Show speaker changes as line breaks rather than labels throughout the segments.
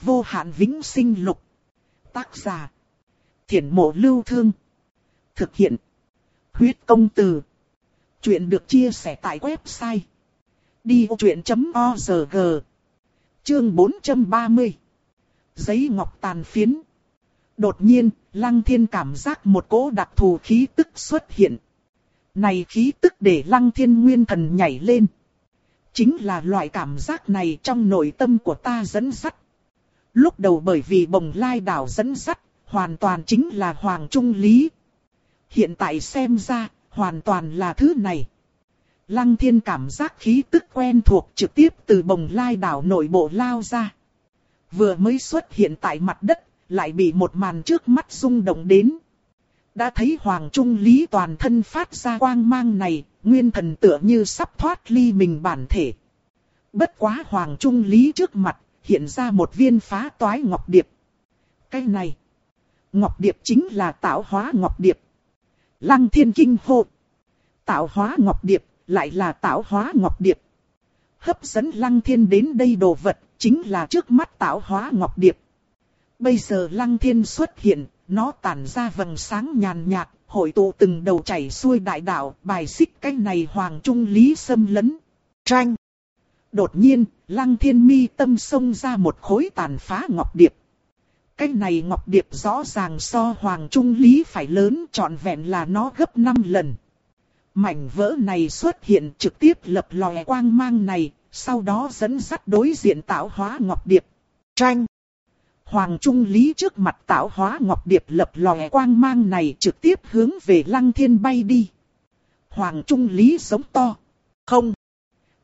Vô hạn vĩnh sinh lục. Tác giả. Thiển mộ lưu thương. Thực hiện. Huyết công từ. Chuyện được chia sẻ tại website. Đi vô chuyện.org Chương 430 Giấy ngọc tàn phiến Đột nhiên, Lăng Thiên cảm giác một cỗ đặc thù khí tức xuất hiện. Này khí tức để Lăng Thiên nguyên thần nhảy lên. Chính là loại cảm giác này trong nội tâm của ta dẫn dắt. Lúc đầu bởi vì bồng lai đảo dẫn dắt, hoàn toàn chính là Hoàng Trung Lý. Hiện tại xem ra, hoàn toàn là thứ này. Lăng thiên cảm giác khí tức quen thuộc trực tiếp từ bồng lai đảo nội bộ lao ra. Vừa mới xuất hiện tại mặt đất, lại bị một màn trước mắt rung động đến. Đã thấy Hoàng Trung Lý toàn thân phát ra quang mang này, nguyên thần tựa như sắp thoát ly mình bản thể. Bất quá Hoàng Trung Lý trước mặt, hiện ra một viên phá toái ngọc điệp. Cái này, ngọc điệp chính là tạo hóa ngọc điệp. Lăng thiên kinh hô. Tạo hóa ngọc điệp, lại là tạo hóa ngọc điệp. Hấp dẫn lăng thiên đến đây đồ vật, chính là trước mắt tạo hóa ngọc điệp. Bây giờ lăng thiên xuất hiện, nó tản ra vầng sáng nhàn nhạt, hội tụ từng đầu chảy xuôi đại đạo, bài xích cái này hoàng trung lý xâm lấn. Tranh. Đột nhiên, lăng thiên mi tâm xông ra một khối tàn phá ngọc điệp. Cái này ngọc điệp rõ ràng so hoàng trung lý phải lớn trọn vẹn là nó gấp 5 lần. Mảnh vỡ này xuất hiện trực tiếp lập lòe quang mang này, sau đó dẫn dắt đối diện tạo hóa ngọc điệp. Tranh. Hoàng Trung Lý trước mặt tạo hóa ngọc điệp lập lòe quang mang này trực tiếp hướng về lăng thiên bay đi. Hoàng Trung Lý sống to. Không.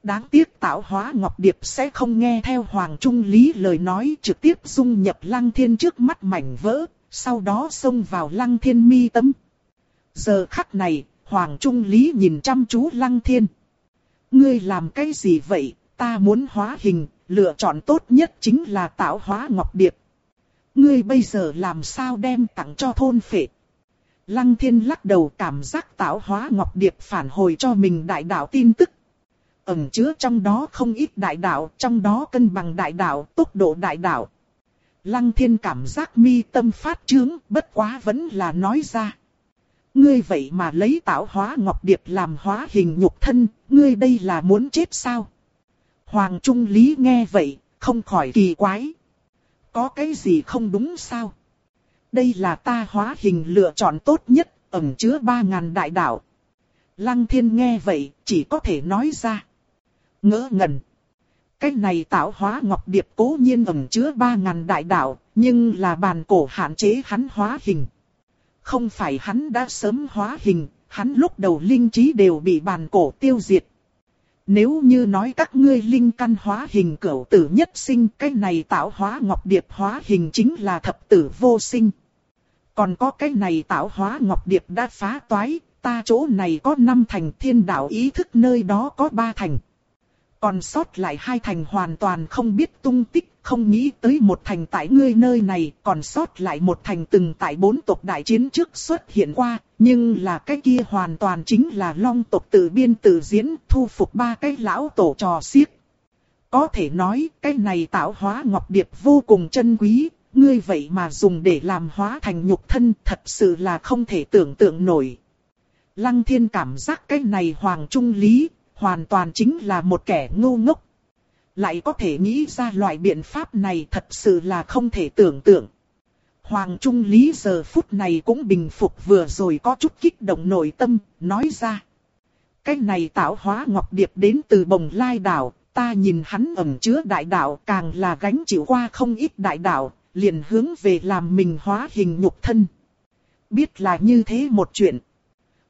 Đáng tiếc tạo hóa ngọc điệp sẽ không nghe theo Hoàng Trung Lý lời nói trực tiếp dung nhập lăng thiên trước mắt mảnh vỡ, sau đó xông vào lăng thiên mi tâm. Giờ khắc này, Hoàng Trung Lý nhìn chăm chú lăng thiên. Ngươi làm cái gì vậy, ta muốn hóa hình, lựa chọn tốt nhất chính là tạo hóa ngọc điệp. Ngươi bây giờ làm sao đem tặng cho thôn phệ. Lăng thiên lắc đầu cảm giác tạo hóa ngọc điệp phản hồi cho mình đại đạo tin tức. Ẩn chứa trong đó không ít đại đạo, trong đó cân bằng đại đạo, tốc độ đại đạo. Lăng thiên cảm giác mi tâm phát trướng, bất quá vẫn là nói ra. Ngươi vậy mà lấy tạo hóa ngọc điệp làm hóa hình nhục thân, ngươi đây là muốn chết sao? Hoàng Trung Lý nghe vậy, không khỏi kỳ quái. Có cái gì không đúng sao? Đây là ta hóa hình lựa chọn tốt nhất, ẩn chứa ba ngàn đại đạo. Lăng thiên nghe vậy, chỉ có thể nói ra. Ngỡ ngẩn. Cái này tạo hóa ngọc điệp cố nhiên ẩn chứa ba ngàn đại đạo, nhưng là bàn cổ hạn chế hắn hóa hình. Không phải hắn đã sớm hóa hình, hắn lúc đầu linh trí đều bị bàn cổ tiêu diệt. Nếu như nói các ngươi linh căn hóa hình cửu tử nhất sinh, cái này tạo hóa ngọc điệp hóa hình chính là thập tử vô sinh. Còn có cái này tạo hóa ngọc điệp đã phá toái, ta chỗ này có năm thành thiên đạo ý thức nơi đó có ba thành. Còn sót lại hai thành hoàn toàn không biết tung tích, không nghĩ tới một thành tại ngươi nơi này, còn sót lại một thành từng tại bốn tộc đại chiến trước xuất hiện qua, nhưng là cái kia hoàn toàn chính là long tộc tự biên tự diễn, thu phục ba cái lão tổ trò xiếc. Có thể nói, cái này tạo hóa ngọc điệp vô cùng chân quý, ngươi vậy mà dùng để làm hóa thành nhục thân thật sự là không thể tưởng tượng nổi. Lăng thiên cảm giác cái này hoàng trung lý, hoàn toàn chính là một kẻ ngu ngốc. Lại có thể nghĩ ra loại biện pháp này thật sự là không thể tưởng tượng. Hoàng Trung Lý giờ phút này cũng bình phục vừa rồi có chút kích động nội tâm, nói ra. Cái này tạo hóa ngọc điệp đến từ bồng lai đảo, ta nhìn hắn ẩn chứa đại đạo càng là gánh chịu qua không ít đại đạo, liền hướng về làm mình hóa hình nhục thân. Biết là như thế một chuyện.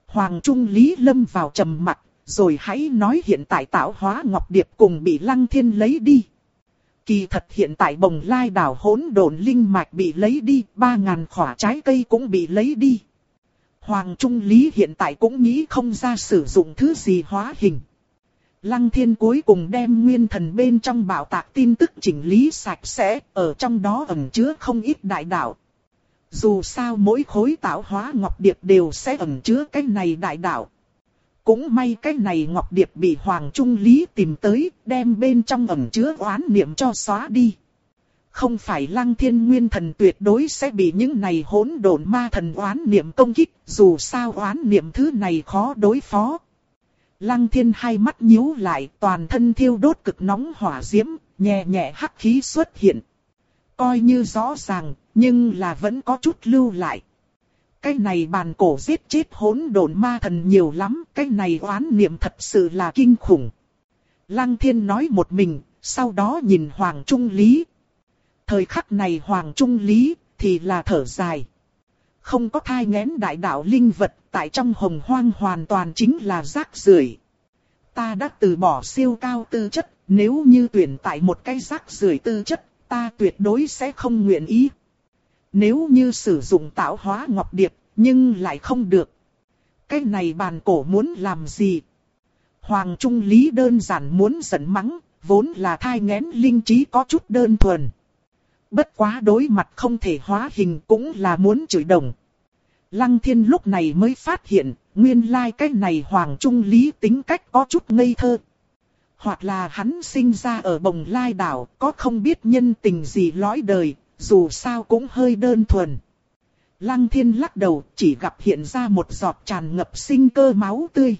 Hoàng Trung Lý lâm vào trầm mặt, rồi hãy nói hiện tại tạo hóa ngọc điệp cùng bị lăng thiên lấy đi. Kỳ thật hiện tại bồng lai đảo hỗn độn linh mạch bị lấy đi, ba ngàn khỏa trái cây cũng bị lấy đi. Hoàng Trung Lý hiện tại cũng nghĩ không ra sử dụng thứ gì hóa hình. Lăng thiên cuối cùng đem nguyên thần bên trong bảo tạc tin tức chỉnh lý sạch sẽ, ở trong đó ẩn chứa không ít đại đạo. Dù sao mỗi khối tạo hóa ngọc điệp đều sẽ ẩn chứa cái này đại đạo. Cũng may cái này Ngọc Điệp bị Hoàng Trung Lý tìm tới, đem bên trong ẩn chứa oán niệm cho xóa đi. không phải lăng thiên nguyên thần tuyệt đối sẽ bị những này hỗn độn ma thần oán niệm công kích, dù sao oán niệm thứ này khó đối phó. Lăng thiên hai mắt nhíu lại, toàn thân thiêu đốt cực nóng hỏa diễm, nhẹ nhẹ hắc khí xuất hiện. Coi như rõ ràng, nhưng là vẫn có chút lưu lại. Cái này bàn cổ giết chết hỗn độn ma thần nhiều lắm, cái này oán niệm thật sự là kinh khủng. Lăng thiên nói một mình, sau đó nhìn Hoàng Trung Lý. Thời khắc này Hoàng Trung Lý, thì là thở dài. Không có thai ngén đại đạo linh vật, tại trong hồng hoang hoàn toàn chính là rác rưởi. Ta đã từ bỏ siêu cao tư chất, nếu như tuyển tại một cái rác rưởi tư chất, ta tuyệt đối sẽ không nguyện ý. Nếu như sử dụng tạo hóa ngọc điệp, nhưng lại không được. Cái này bàn cổ muốn làm gì? Hoàng Trung Lý đơn giản muốn giận mắng, vốn là thai ngén linh trí có chút đơn thuần. Bất quá đối mặt không thể hóa hình cũng là muốn chửi đồng. Lăng thiên lúc này mới phát hiện, nguyên lai like cái này Hoàng Trung Lý tính cách có chút ngây thơ. Hoặc là hắn sinh ra ở bồng lai đảo, có không biết nhân tình gì lõi đời, dù sao cũng hơi đơn thuần. Lăng thiên lắc đầu, chỉ gặp hiện ra một giọt tràn ngập sinh cơ máu tươi.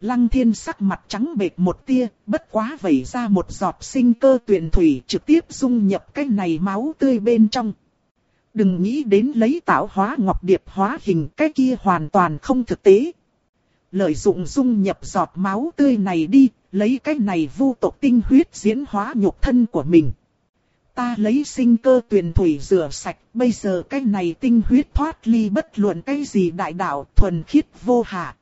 Lăng thiên sắc mặt trắng bệch một tia, bất quá vẩy ra một giọt sinh cơ tuyển thủy trực tiếp dung nhập cái này máu tươi bên trong. Đừng nghĩ đến lấy tạo hóa ngọc điệp hóa hình cái kia hoàn toàn không thực tế. Lợi dụng dung nhập giọt máu tươi này đi, lấy cái này vu tộc tinh huyết diễn hóa nhục thân của mình. Ta lấy sinh cơ tuyển thủy rửa sạch, bây giờ cái này tinh huyết thoát ly bất luận cái gì đại đạo thuần khiết vô hạ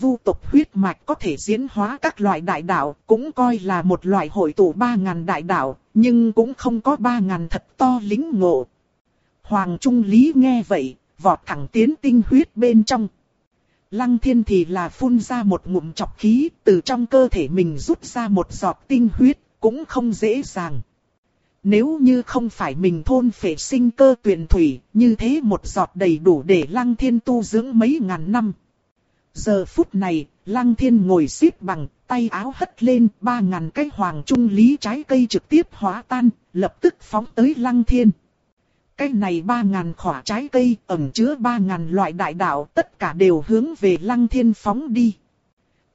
vu tộc huyết mạch có thể diễn hóa các loại đại đạo, cũng coi là một loại hội tụ ba ngàn đại đạo, nhưng cũng không có ba ngàn thật to lính ngộ. Hoàng Trung Lý nghe vậy, vọt thẳng tiến tinh huyết bên trong. Lăng thiên thì là phun ra một ngụm chọc khí, từ trong cơ thể mình rút ra một giọt tinh huyết, cũng không dễ dàng. Nếu như không phải mình thôn phệ sinh cơ tuyển thủy, như thế một giọt đầy đủ để lăng thiên tu dưỡng mấy ngàn năm. Giờ phút này, Lăng Thiên ngồi xếp bằng, tay áo hất lên, ba ngàn cái hoàng trung lý trái cây trực tiếp hóa tan, lập tức phóng tới Lăng Thiên. Cái này ba ngàn khỏa trái cây, ẩn chứa ba ngàn loại đại đạo, tất cả đều hướng về Lăng Thiên phóng đi.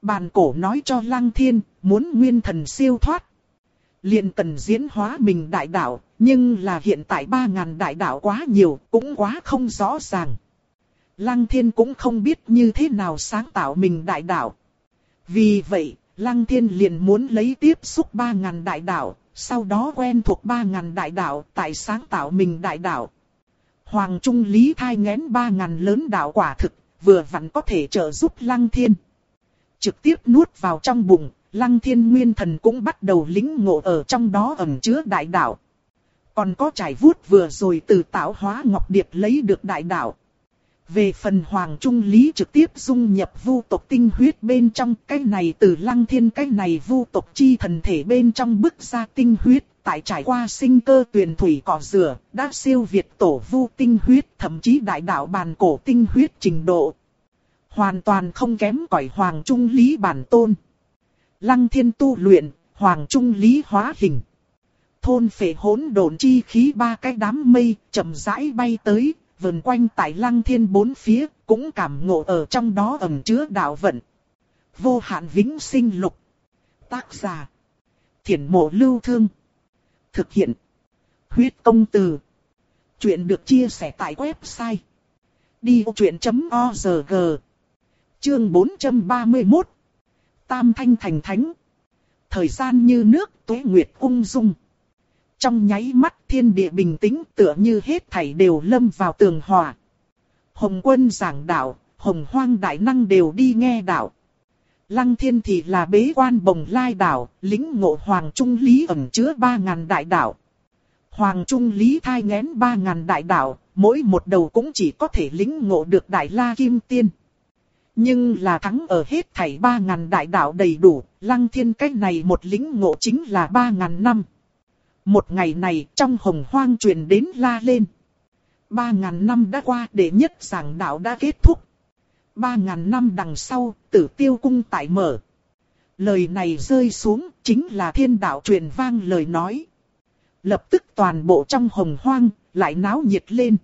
Bàn cổ nói cho Lăng Thiên, muốn nguyên thần siêu thoát liền cần diễn hóa mình đại đạo, nhưng là hiện tại ba ngàn đại đạo quá nhiều, cũng quá không rõ ràng. Lăng thiên cũng không biết như thế nào sáng tạo mình đại đạo. Vì vậy, Lăng thiên liền muốn lấy tiếp xúc ba ngàn đại đạo, sau đó quen thuộc ba ngàn đại đạo tại sáng tạo mình đại đạo. Hoàng Trung Lý thai ngén ba ngàn lớn đạo quả thực, vừa vặn có thể trợ giúp Lăng thiên. Trực tiếp nuốt vào trong bụng, Lăng thiên nguyên thần cũng bắt đầu lính ngộ ở trong đó ẩn chứa đại đạo. Còn có trải vuốt vừa rồi từ tạo hóa ngọc điệp lấy được đại đạo. Về phần Hoàng Trung Lý trực tiếp dung nhập vu tộc tinh huyết bên trong cái này từ lăng thiên cái này vu tộc chi thần thể bên trong bức ra tinh huyết, tại trải qua sinh cơ tuyển thủy cỏ rửa, đã siêu việt tổ vu tinh huyết thậm chí đại đạo bàn cổ tinh huyết trình độ. Hoàn toàn không kém cỏi Hoàng Trung Lý bản tôn. Lăng thiên tu luyện, Hoàng Trung Lý hóa hình. Thôn phệ hỗn độn chi khí ba cái đám mây chậm rãi bay tới, vần quanh tại lăng thiên bốn phía, cũng cảm ngộ ở trong đó ẩn chứa đạo vận. Vô hạn vĩnh sinh lục. Tác giả. Thiển mộ lưu thương. Thực hiện. Huyết công từ. Chuyện được chia sẻ tại website. Đi vô chuyện.org Chương 431 Tam Thanh Thành Thánh Thời gian như nước tuế nguyệt ung dung. Trong nháy mắt thiên địa bình tĩnh tựa như hết thảy đều lâm vào tường hòa. Hồng quân giảng đạo, hồng hoang đại năng đều đi nghe đạo. Lăng thiên thì là bế quan bồng lai đạo, lính ngộ hoàng trung lý ẩn chứa ba ngàn đại đạo. Hoàng trung lý thai ngén ba ngàn đại đạo, mỗi một đầu cũng chỉ có thể lính ngộ được đại la kim tiên. Nhưng là thắng ở hết thảy ba ngàn đại đạo đầy đủ, lăng thiên cách này một lính ngộ chính là ba ngàn năm. Một ngày này trong hồng hoang truyền đến la lên. Ba ngàn năm đã qua để nhất giảng đạo đã kết thúc. Ba ngàn năm đằng sau, tử tiêu cung tại mở. Lời này rơi xuống, chính là thiên đạo truyền vang lời nói. lập tức toàn bộ trong hồng hoang, lại náo nhiệt lên.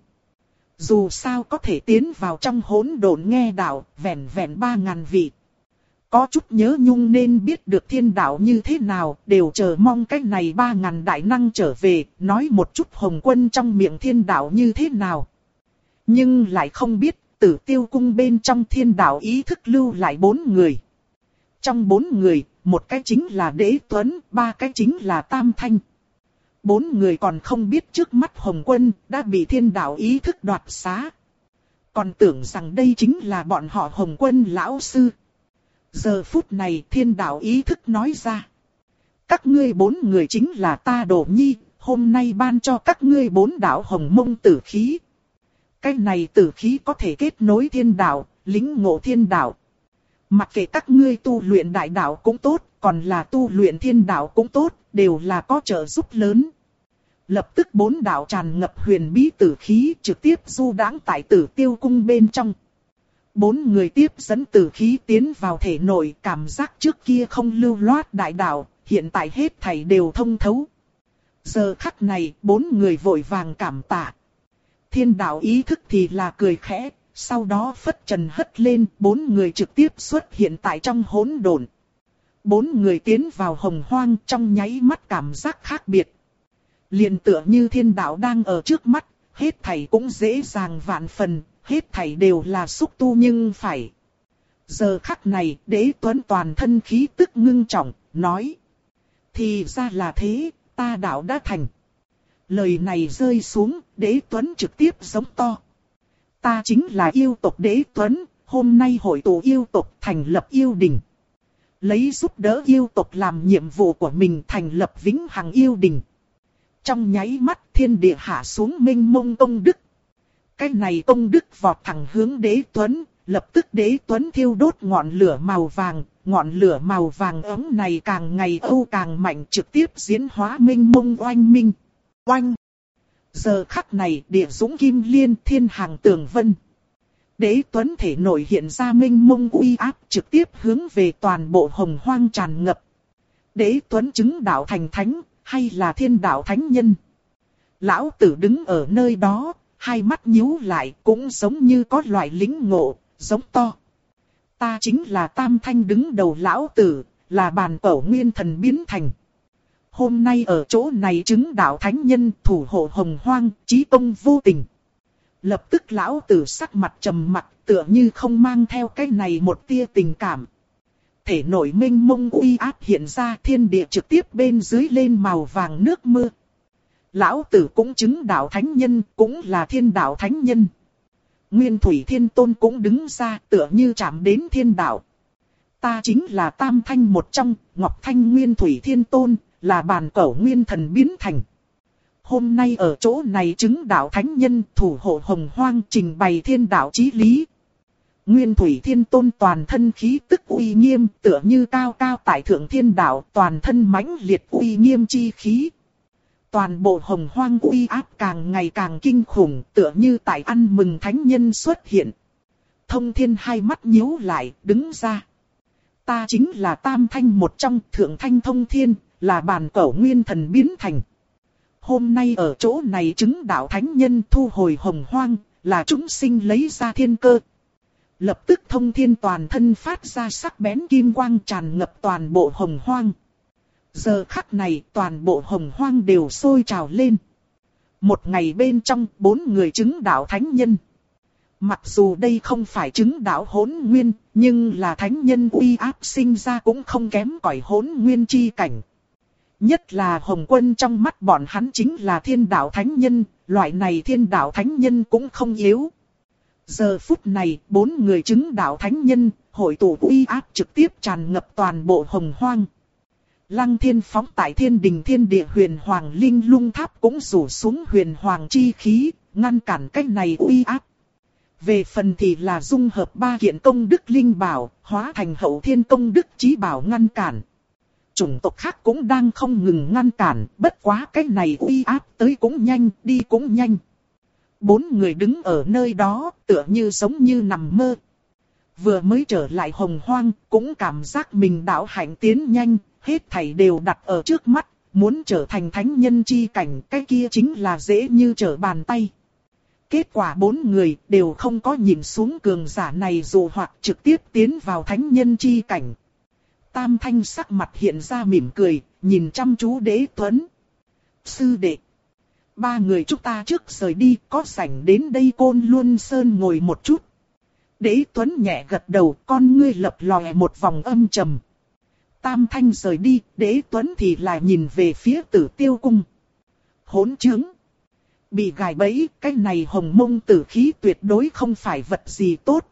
Dù sao có thể tiến vào trong hỗn độn nghe đạo, vẹn vẹn ba ngàn vị. Có chút nhớ nhung nên biết được thiên đạo như thế nào, đều chờ mong cái này ba ngàn đại năng trở về, nói một chút hồng quân trong miệng thiên đạo như thế nào. Nhưng lại không biết, tử tiêu cung bên trong thiên đạo ý thức lưu lại bốn người. Trong bốn người, một cái chính là đế tuấn, ba cái chính là tam thanh. Bốn người còn không biết trước mắt hồng quân đã bị thiên đạo ý thức đoạt xá. Còn tưởng rằng đây chính là bọn họ hồng quân lão sư. Giờ phút này thiên đạo ý thức nói ra. Các ngươi bốn người chính là ta đồ nhi, hôm nay ban cho các ngươi bốn đạo hồng mông tử khí. Cái này tử khí có thể kết nối thiên đạo, lính ngộ thiên đạo. Mặc kệ các ngươi tu luyện đại đạo cũng tốt, còn là tu luyện thiên đạo cũng tốt, đều là có trợ giúp lớn. Lập tức bốn đạo tràn ngập huyền bí tử khí trực tiếp du đãng tại tử tiêu cung bên trong. Bốn người tiếp dẫn tử khí tiến vào thể nội cảm giác trước kia không lưu loát đại đạo, hiện tại hết thảy đều thông thấu. Giờ khắc này, bốn người vội vàng cảm tạ. Thiên đạo ý thức thì là cười khẽ, sau đó phất trần hất lên, bốn người trực tiếp xuất hiện tại trong hỗn độn. Bốn người tiến vào hồng hoang trong nháy mắt cảm giác khác biệt. liền tựa như thiên đạo đang ở trước mắt, hết thảy cũng dễ dàng vạn phần, hết thảy đều là xúc tu nhưng phải. Giờ khắc này, đế tuấn toàn thân khí tức ngưng trọng, nói. Thì ra là thế, ta đạo đã thành. Lời này rơi xuống, đế tuấn trực tiếp giống to. Ta chính là yêu tộc đế tuấn, hôm nay hội tụ yêu tộc thành lập yêu đình. Lấy giúp đỡ yêu tộc làm nhiệm vụ của mình thành lập vĩnh hằng yêu đình. Trong nháy mắt thiên địa hạ xuống minh mông công đức. Cái này công đức vọt thẳng hướng đế tuấn, lập tức đế tuấn thiêu đốt ngọn lửa màu vàng, ngọn lửa màu vàng ấm này càng ngày âu càng mạnh trực tiếp diễn hóa minh mông oanh minh. Oanh! Giờ khắc này địa dũng kim liên thiên hàng tường vân. Đế tuấn thể nổi hiện ra minh mông uy áp trực tiếp hướng về toàn bộ hồng hoang tràn ngập. Đế tuấn chứng đạo thành thánh, hay là thiên đạo thánh nhân? Lão tử đứng ở nơi đó, hai mắt nhíu lại cũng giống như có loại lính ngộ, giống to. Ta chính là tam thanh đứng đầu lão tử, là bàn cẩu nguyên thần biến thành hôm nay ở chỗ này chứng đạo thánh nhân thủ hộ hồng hoang, trí công vô tình. Lập tức lão tử sắc mặt trầm mặt tựa như không mang theo cái này một tia tình cảm. Thể nổi minh mông uy áp hiện ra thiên địa trực tiếp bên dưới lên màu vàng nước mưa. Lão tử cũng chứng đạo thánh nhân, cũng là thiên đạo thánh nhân. Nguyên thủy thiên tôn cũng đứng ra tựa như chạm đến thiên đạo. Ta chính là tam thanh một trong, ngọc thanh nguyên thủy thiên tôn, là bàn cẩu nguyên thần biến thành. Hôm nay ở chỗ này chứng đạo thánh nhân thủ hộ hồng hoang trình bày thiên đạo chí lý. Nguyên thủy thiên tôn toàn thân khí tức uy nghiêm tựa như cao cao tại thượng thiên đạo toàn thân mãnh liệt uy nghiêm chi khí. Toàn bộ hồng hoang uy áp càng ngày càng kinh khủng tựa như tại ăn mừng thánh nhân xuất hiện. Thông thiên hai mắt nhíu lại đứng ra. Ta chính là tam thanh một trong thượng thanh thông thiên, là bàn cẩu nguyên thần biến thành. Hôm nay ở chỗ này chứng đạo thánh nhân thu hồi hồng hoang, là chúng sinh lấy ra thiên cơ. Lập tức thông thiên toàn thân phát ra sắc bén kim quang tràn ngập toàn bộ hồng hoang. Giờ khắc này toàn bộ hồng hoang đều sôi trào lên. Một ngày bên trong bốn người chứng đạo thánh nhân. Mặc dù đây không phải chứng đạo hỗn nguyên, nhưng là thánh nhân uy áp sinh ra cũng không kém cỏi hỗn nguyên chi cảnh. Nhất là Hồng Quân trong mắt bọn hắn chính là thiên đạo thánh nhân, loại này thiên đạo thánh nhân cũng không yếu. Giờ phút này, bốn người chứng đạo thánh nhân, hội tụ uy áp trực tiếp tràn ngập toàn bộ hồng hoang. Lăng thiên phóng tại thiên đình thiên địa huyền hoàng linh lung tháp cũng rủ xuống huyền hoàng chi khí, ngăn cản cách này uy áp. Về phần thì là dung hợp ba kiện công đức linh bảo, hóa thành hậu thiên công đức trí bảo ngăn cản chủng tộc khác cũng đang không ngừng ngăn cản, bất quá cái này uy áp tới cũng nhanh, đi cũng nhanh. Bốn người đứng ở nơi đó, tựa như giống như nằm mơ. Vừa mới trở lại hồng hoang, cũng cảm giác mình đạo hạnh tiến nhanh, hết thảy đều đặt ở trước mắt, muốn trở thành thánh nhân chi cảnh, cái kia chính là dễ như trở bàn tay. Kết quả bốn người đều không có nhìn xuống cường giả này dù hoặc trực tiếp tiến vào thánh nhân chi cảnh. Tam thanh sắc mặt hiện ra mỉm cười, nhìn chăm chú đế tuấn. Sư đệ. Ba người chúng ta trước rời đi, có sảnh đến đây côn luôn sơn ngồi một chút. Đế tuấn nhẹ gật đầu, con ngươi lập lòe một vòng âm trầm. Tam thanh rời đi, đế tuấn thì lại nhìn về phía tử tiêu cung. Hỗn chứng. Bị gài bẫy, cái này hồng mông tử khí tuyệt đối không phải vật gì tốt.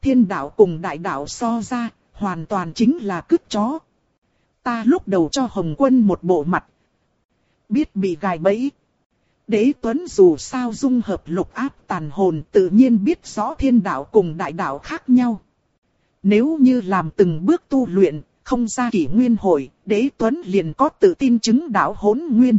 Thiên đạo cùng đại đạo so ra, hoàn toàn chính là cứt chó. Ta lúc đầu cho Hồng Quân một bộ mặt. Biết bị gài bẫy. Đế Tuấn dù sao dung hợp lục áp tàn hồn tự nhiên biết rõ thiên đạo cùng đại đạo khác nhau. Nếu như làm từng bước tu luyện, không ra kỷ nguyên hội, đế Tuấn liền có tự tin chứng đạo hỗn nguyên.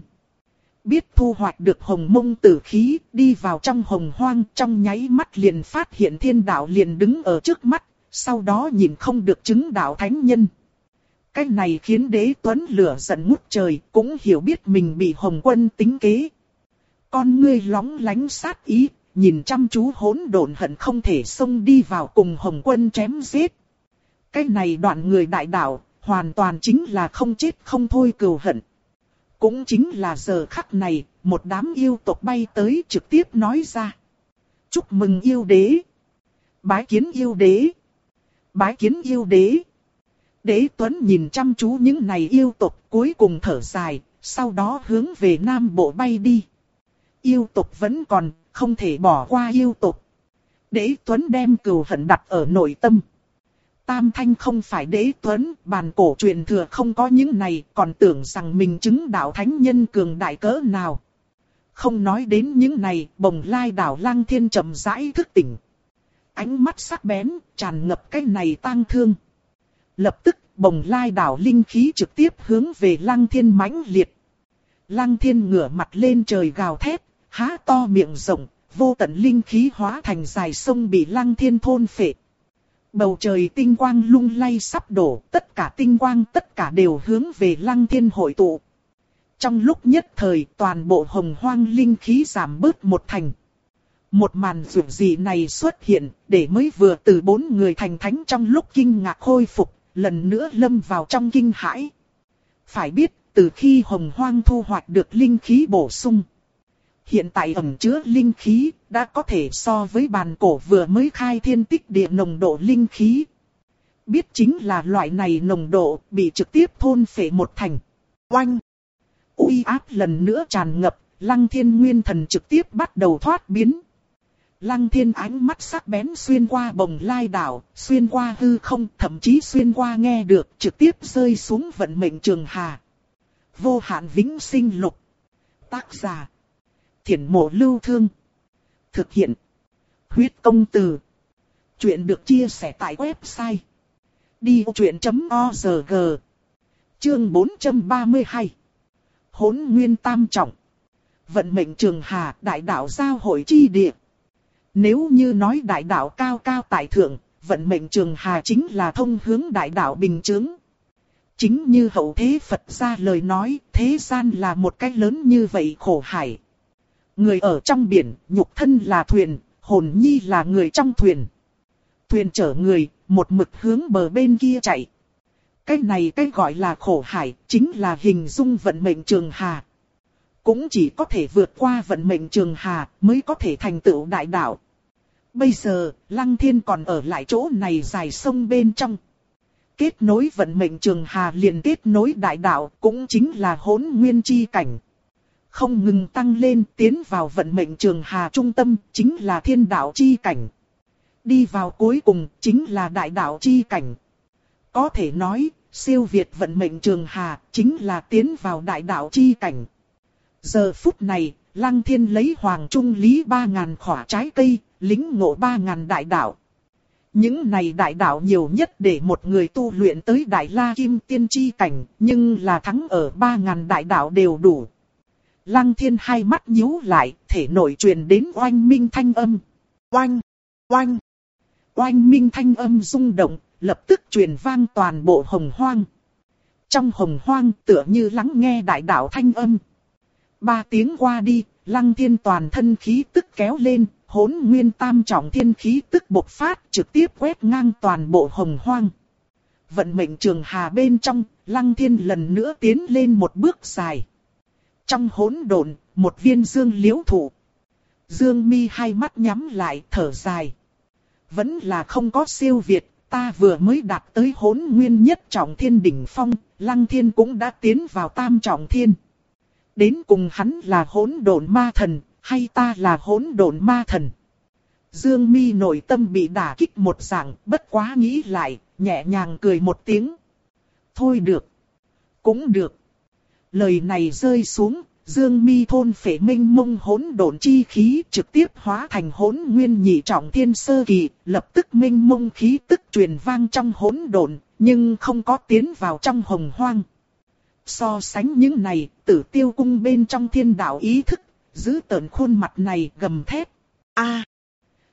Biết thu hoạch được hồng mông tử khí, đi vào trong hồng hoang, trong nháy mắt liền phát hiện thiên đạo liền đứng ở trước mắt, sau đó nhìn không được chứng đạo thánh nhân. Cái này khiến đế tuấn lửa giận ngút trời, cũng hiểu biết mình bị hồng quân tính kế. Con ngươi lóng lánh sát ý, nhìn chăm chú hỗn độn hận không thể xông đi vào cùng hồng quân chém giết. Cái này đoạn người đại đạo, hoàn toàn chính là không chết không thôi cừu hận. Cũng chính là giờ khắc này, một đám yêu tộc bay tới trực tiếp nói ra. Chúc mừng yêu đế. Bái kiến yêu đế. Bái kiến yêu đế. Đế Tuấn nhìn chăm chú những này yêu tộc cuối cùng thở dài, sau đó hướng về Nam Bộ bay đi. Yêu tộc vẫn còn, không thể bỏ qua yêu tộc. Đế Tuấn đem cừu hận đặt ở nội tâm. Tam Thanh không phải đế Tuấn, bàn cổ truyền thừa không có những này, còn tưởng rằng mình chứng đạo thánh nhân cường đại cỡ nào. Không nói đến những này, bồng lai đảo lăng thiên chậm rãi thức tỉnh. Ánh mắt sắc bén, tràn ngập cái này tang thương. Lập tức, bồng lai đảo linh khí trực tiếp hướng về lăng thiên mãnh liệt. Lăng thiên ngửa mặt lên trời gào thét, há to miệng rộng, vô tận linh khí hóa thành dài sông bị lăng thiên thôn phệ. Bầu trời tinh quang lung lay sắp đổ, tất cả tinh quang tất cả đều hướng về lăng thiên hội tụ. Trong lúc nhất thời toàn bộ hồng hoang linh khí giảm bớt một thành. Một màn rượu gì này xuất hiện, để mới vừa từ bốn người thành thánh trong lúc kinh ngạc khôi phục, lần nữa lâm vào trong kinh hãi. Phải biết, từ khi hồng hoang thu hoạch được linh khí bổ sung. Hiện tại ẩm chứa linh khí, đã có thể so với bàn cổ vừa mới khai thiên tích địa nồng độ linh khí. Biết chính là loại này nồng độ, bị trực tiếp thôn phệ một thành. Oanh! uy áp lần nữa tràn ngập, lăng thiên nguyên thần trực tiếp bắt đầu thoát biến. Lăng thiên ánh mắt sắc bén xuyên qua bồng lai đảo, xuyên qua hư không, thậm chí xuyên qua nghe được, trực tiếp rơi xuống vận mệnh trường hà. Vô hạn vĩnh sinh lục. Tác giả. Thiển mộ lưu thương. Thực hiện. Huyết công từ. Chuyện được chia sẻ tại website. Đi truyện.org Chương 432 Hốn nguyên tam trọng Vận mệnh trường hà đại đạo giao hội chi địa nếu như nói đại đạo cao cao tại thượng, vận mệnh trường hà chính là thông hướng đại đạo bình chứng. Chính như hậu thế Phật ra lời nói, thế gian là một cái lớn như vậy khổ hải. Người ở trong biển, nhục thân là thuyền, hồn nhi là người trong thuyền. Thuyền chở người, một mực hướng bờ bên kia chạy. Cái này cái gọi là khổ hải, chính là hình dung vận mệnh trường hà. Cũng chỉ có thể vượt qua vận mệnh trường hà mới có thể thành tựu đại đạo. Bây giờ, Lăng Thiên còn ở lại chỗ này dài sông bên trong. Kết nối vận mệnh trường hà liền kết nối đại đạo cũng chính là hỗn nguyên chi cảnh. Không ngừng tăng lên tiến vào vận mệnh trường hà trung tâm chính là thiên đạo chi cảnh. Đi vào cuối cùng chính là đại đạo chi cảnh. Có thể nói, siêu việt vận mệnh trường hà chính là tiến vào đại đạo chi cảnh. Giờ phút này, Lăng Thiên lấy Hoàng Trung Lý ba ngàn khỏa trái cây, lính ngộ ba ngàn đại đạo. Những này đại đạo nhiều nhất để một người tu luyện tới đại la kim tiên chi cảnh, nhưng là thắng ở ba ngàn đại đạo đều đủ. Lăng thiên hai mắt nhíu lại, thể nội truyền đến oanh minh thanh âm. Oanh! Oanh! Oanh minh thanh âm rung động, lập tức truyền vang toàn bộ hồng hoang. Trong hồng hoang tựa như lắng nghe đại đạo thanh âm. Ba tiếng qua đi, lăng thiên toàn thân khí tức kéo lên, hỗn nguyên tam trọng thiên khí tức bộc phát trực tiếp quét ngang toàn bộ hồng hoang. Vận mệnh trường hà bên trong, lăng thiên lần nữa tiến lên một bước dài. Trong hỗn độn, một viên dương liễu thụ. Dương mi hai mắt nhắm lại thở dài. Vẫn là không có siêu việt, ta vừa mới đạt tới hỗn nguyên nhất trọng thiên đỉnh phong, lăng thiên cũng đã tiến vào tam trọng thiên. Đến cùng hắn là hỗn độn ma thần, hay ta là hỗn độn ma thần? Dương mi nội tâm bị đả kích một dạng, bất quá nghĩ lại, nhẹ nhàng cười một tiếng. Thôi được. Cũng được. Lời này rơi xuống, Dương Mi thôn phệ minh mông hỗn độn chi khí trực tiếp hóa thành hỗn nguyên nhị trọng thiên sơ kỳ, lập tức minh mông khí tức truyền vang trong hỗn độn, nhưng không có tiến vào trong hồng hoang. So sánh những này, tử tiêu cung bên trong thiên đạo ý thức, giữ tợn khuôn mặt này gầm thét. a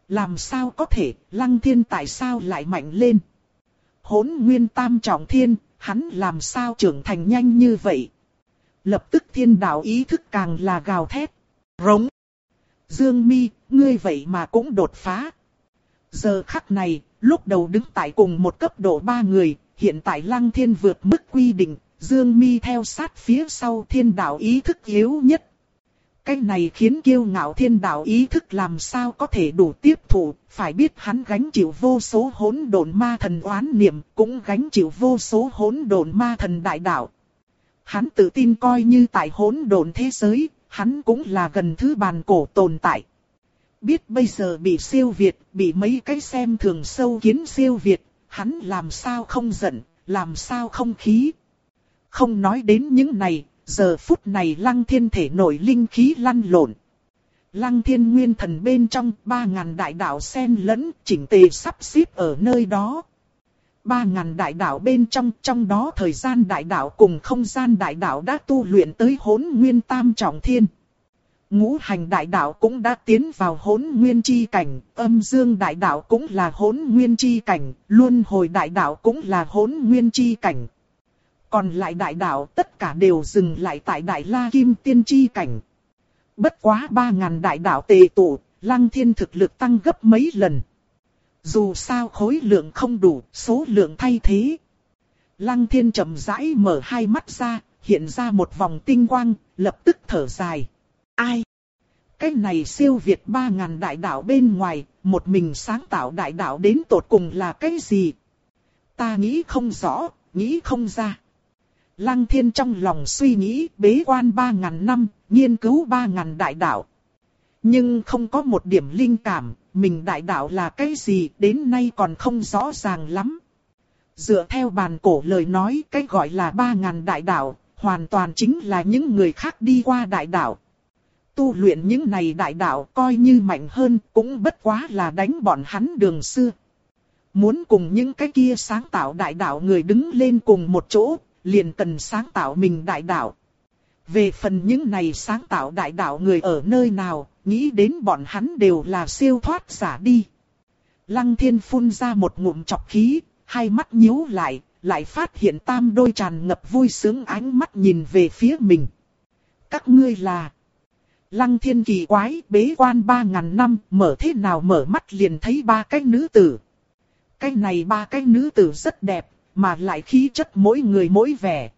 làm sao có thể, lăng thiên tại sao lại mạnh lên? Hỗn nguyên tam trọng thiên, hắn làm sao trưởng thành nhanh như vậy? Lập tức thiên đạo ý thức càng là gào thét. Rống. Dương mi, ngươi vậy mà cũng đột phá. Giờ khắc này, lúc đầu đứng tại cùng một cấp độ ba người, hiện tại lăng thiên vượt mức quy định, Dương mi theo sát phía sau thiên đạo ý thức yếu nhất. Cái này khiến kiêu ngạo thiên đạo ý thức làm sao có thể đủ tiếp thụ, phải biết hắn gánh chịu vô số hỗn độn ma thần oán niệm, cũng gánh chịu vô số hỗn độn ma thần đại đạo. Hắn tự tin coi như tại hỗn độn thế giới, hắn cũng là gần thứ bàn cổ tồn tại. Biết bây giờ bị siêu việt, bị mấy cái xem thường sâu kiến siêu việt, hắn làm sao không giận, làm sao không khí. Không nói đến những này, giờ phút này lăng thiên thể nổi linh khí lăn lộn. Lăng thiên nguyên thần bên trong ba ngàn đại đạo sen lẫn chỉnh tề sắp xếp ở nơi đó. Ba ngàn đại đạo bên trong, trong đó thời gian đại đạo cùng không gian đại đạo đã tu luyện tới hỗn nguyên tam trọng thiên. Ngũ hành đại đạo cũng đã tiến vào hỗn nguyên chi cảnh, âm dương đại đạo cũng là hỗn nguyên chi cảnh, luân hồi đại đạo cũng là hỗn nguyên chi cảnh. Còn lại đại đạo tất cả đều dừng lại tại đại la kim tiên chi cảnh. Bất quá ba ngàn đại đạo tề tụ, lăng thiên thực lực tăng gấp mấy lần. Dù sao khối lượng không đủ, số lượng thay thế. Lăng thiên chậm rãi mở hai mắt ra, hiện ra một vòng tinh quang, lập tức thở dài. Ai? Cái này siêu việt ba ngàn đại đạo bên ngoài, một mình sáng tạo đại đạo đến tột cùng là cái gì? Ta nghĩ không rõ, nghĩ không ra. Lăng thiên trong lòng suy nghĩ bế quan ba ngàn năm, nghiên cứu ba ngàn đại đạo. Nhưng không có một điểm linh cảm, mình đại đạo là cái gì đến nay còn không rõ ràng lắm. Dựa theo bàn cổ lời nói cái gọi là ba ngàn đại đạo, hoàn toàn chính là những người khác đi qua đại đạo. Tu luyện những này đại đạo coi như mạnh hơn cũng bất quá là đánh bọn hắn đường xưa. Muốn cùng những cái kia sáng tạo đại đạo người đứng lên cùng một chỗ, liền cần sáng tạo mình đại đạo. Về phần những này sáng tạo đại đạo người ở nơi nào, nghĩ đến bọn hắn đều là siêu thoát giả đi. Lăng thiên phun ra một ngụm chọc khí, hai mắt nhíu lại, lại phát hiện tam đôi tràn ngập vui sướng ánh mắt nhìn về phía mình. Các ngươi là... Lăng thiên kỳ quái bế quan ba ngàn năm mở thế nào mở mắt liền thấy ba cái nữ tử. Cái này ba cái nữ tử rất đẹp, mà lại khí chất mỗi người mỗi vẻ.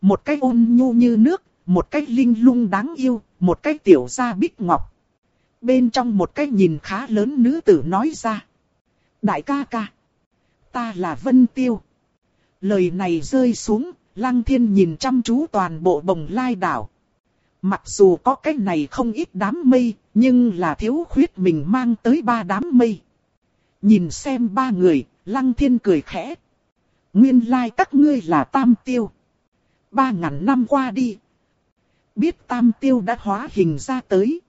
Một cái ôn nhu như nước, một cái linh lung đáng yêu, một cái tiểu gia bích ngọc. Bên trong một cái nhìn khá lớn nữ tử nói ra. Đại ca ca. Ta là Vân Tiêu. Lời này rơi xuống, Lăng Thiên nhìn chăm chú toàn bộ bồng lai đảo. Mặc dù có cái này không ít đám mây, nhưng là thiếu khuyết mình mang tới ba đám mây. Nhìn xem ba người, Lăng Thiên cười khẽ. Nguyên lai like các ngươi là Tam Tiêu. Ba ngàn năm qua đi, biết tam tiêu đã hóa hình ra tới.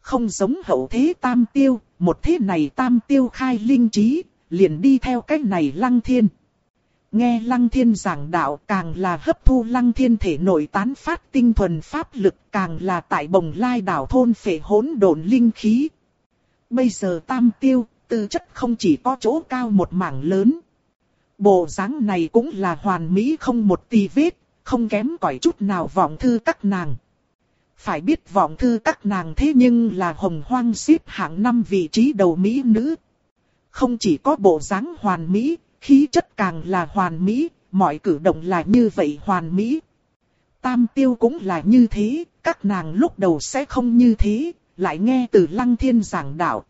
Không giống hậu thế tam tiêu, một thế này tam tiêu khai linh trí, liền đi theo cách này lăng thiên. Nghe lăng thiên giảng đạo càng là hấp thu lăng thiên thể nội tán phát tinh thuần pháp lực càng là tại bồng lai đảo thôn phệ hỗn độn linh khí. Bây giờ tam tiêu, tư chất không chỉ có chỗ cao một mảng lớn. Bộ dáng này cũng là hoàn mỹ không một tì vết, không kém cỏi chút nào vọng thư các nàng. Phải biết vọng thư các nàng thế nhưng là hồng hoang xếp hạng năm vị trí đầu mỹ nữ. Không chỉ có bộ dáng hoàn mỹ, khí chất càng là hoàn mỹ, mọi cử động là như vậy hoàn mỹ. Tam tiêu cũng là như thế, các nàng lúc đầu sẽ không như thế, lại nghe từ lăng thiên giảng đạo.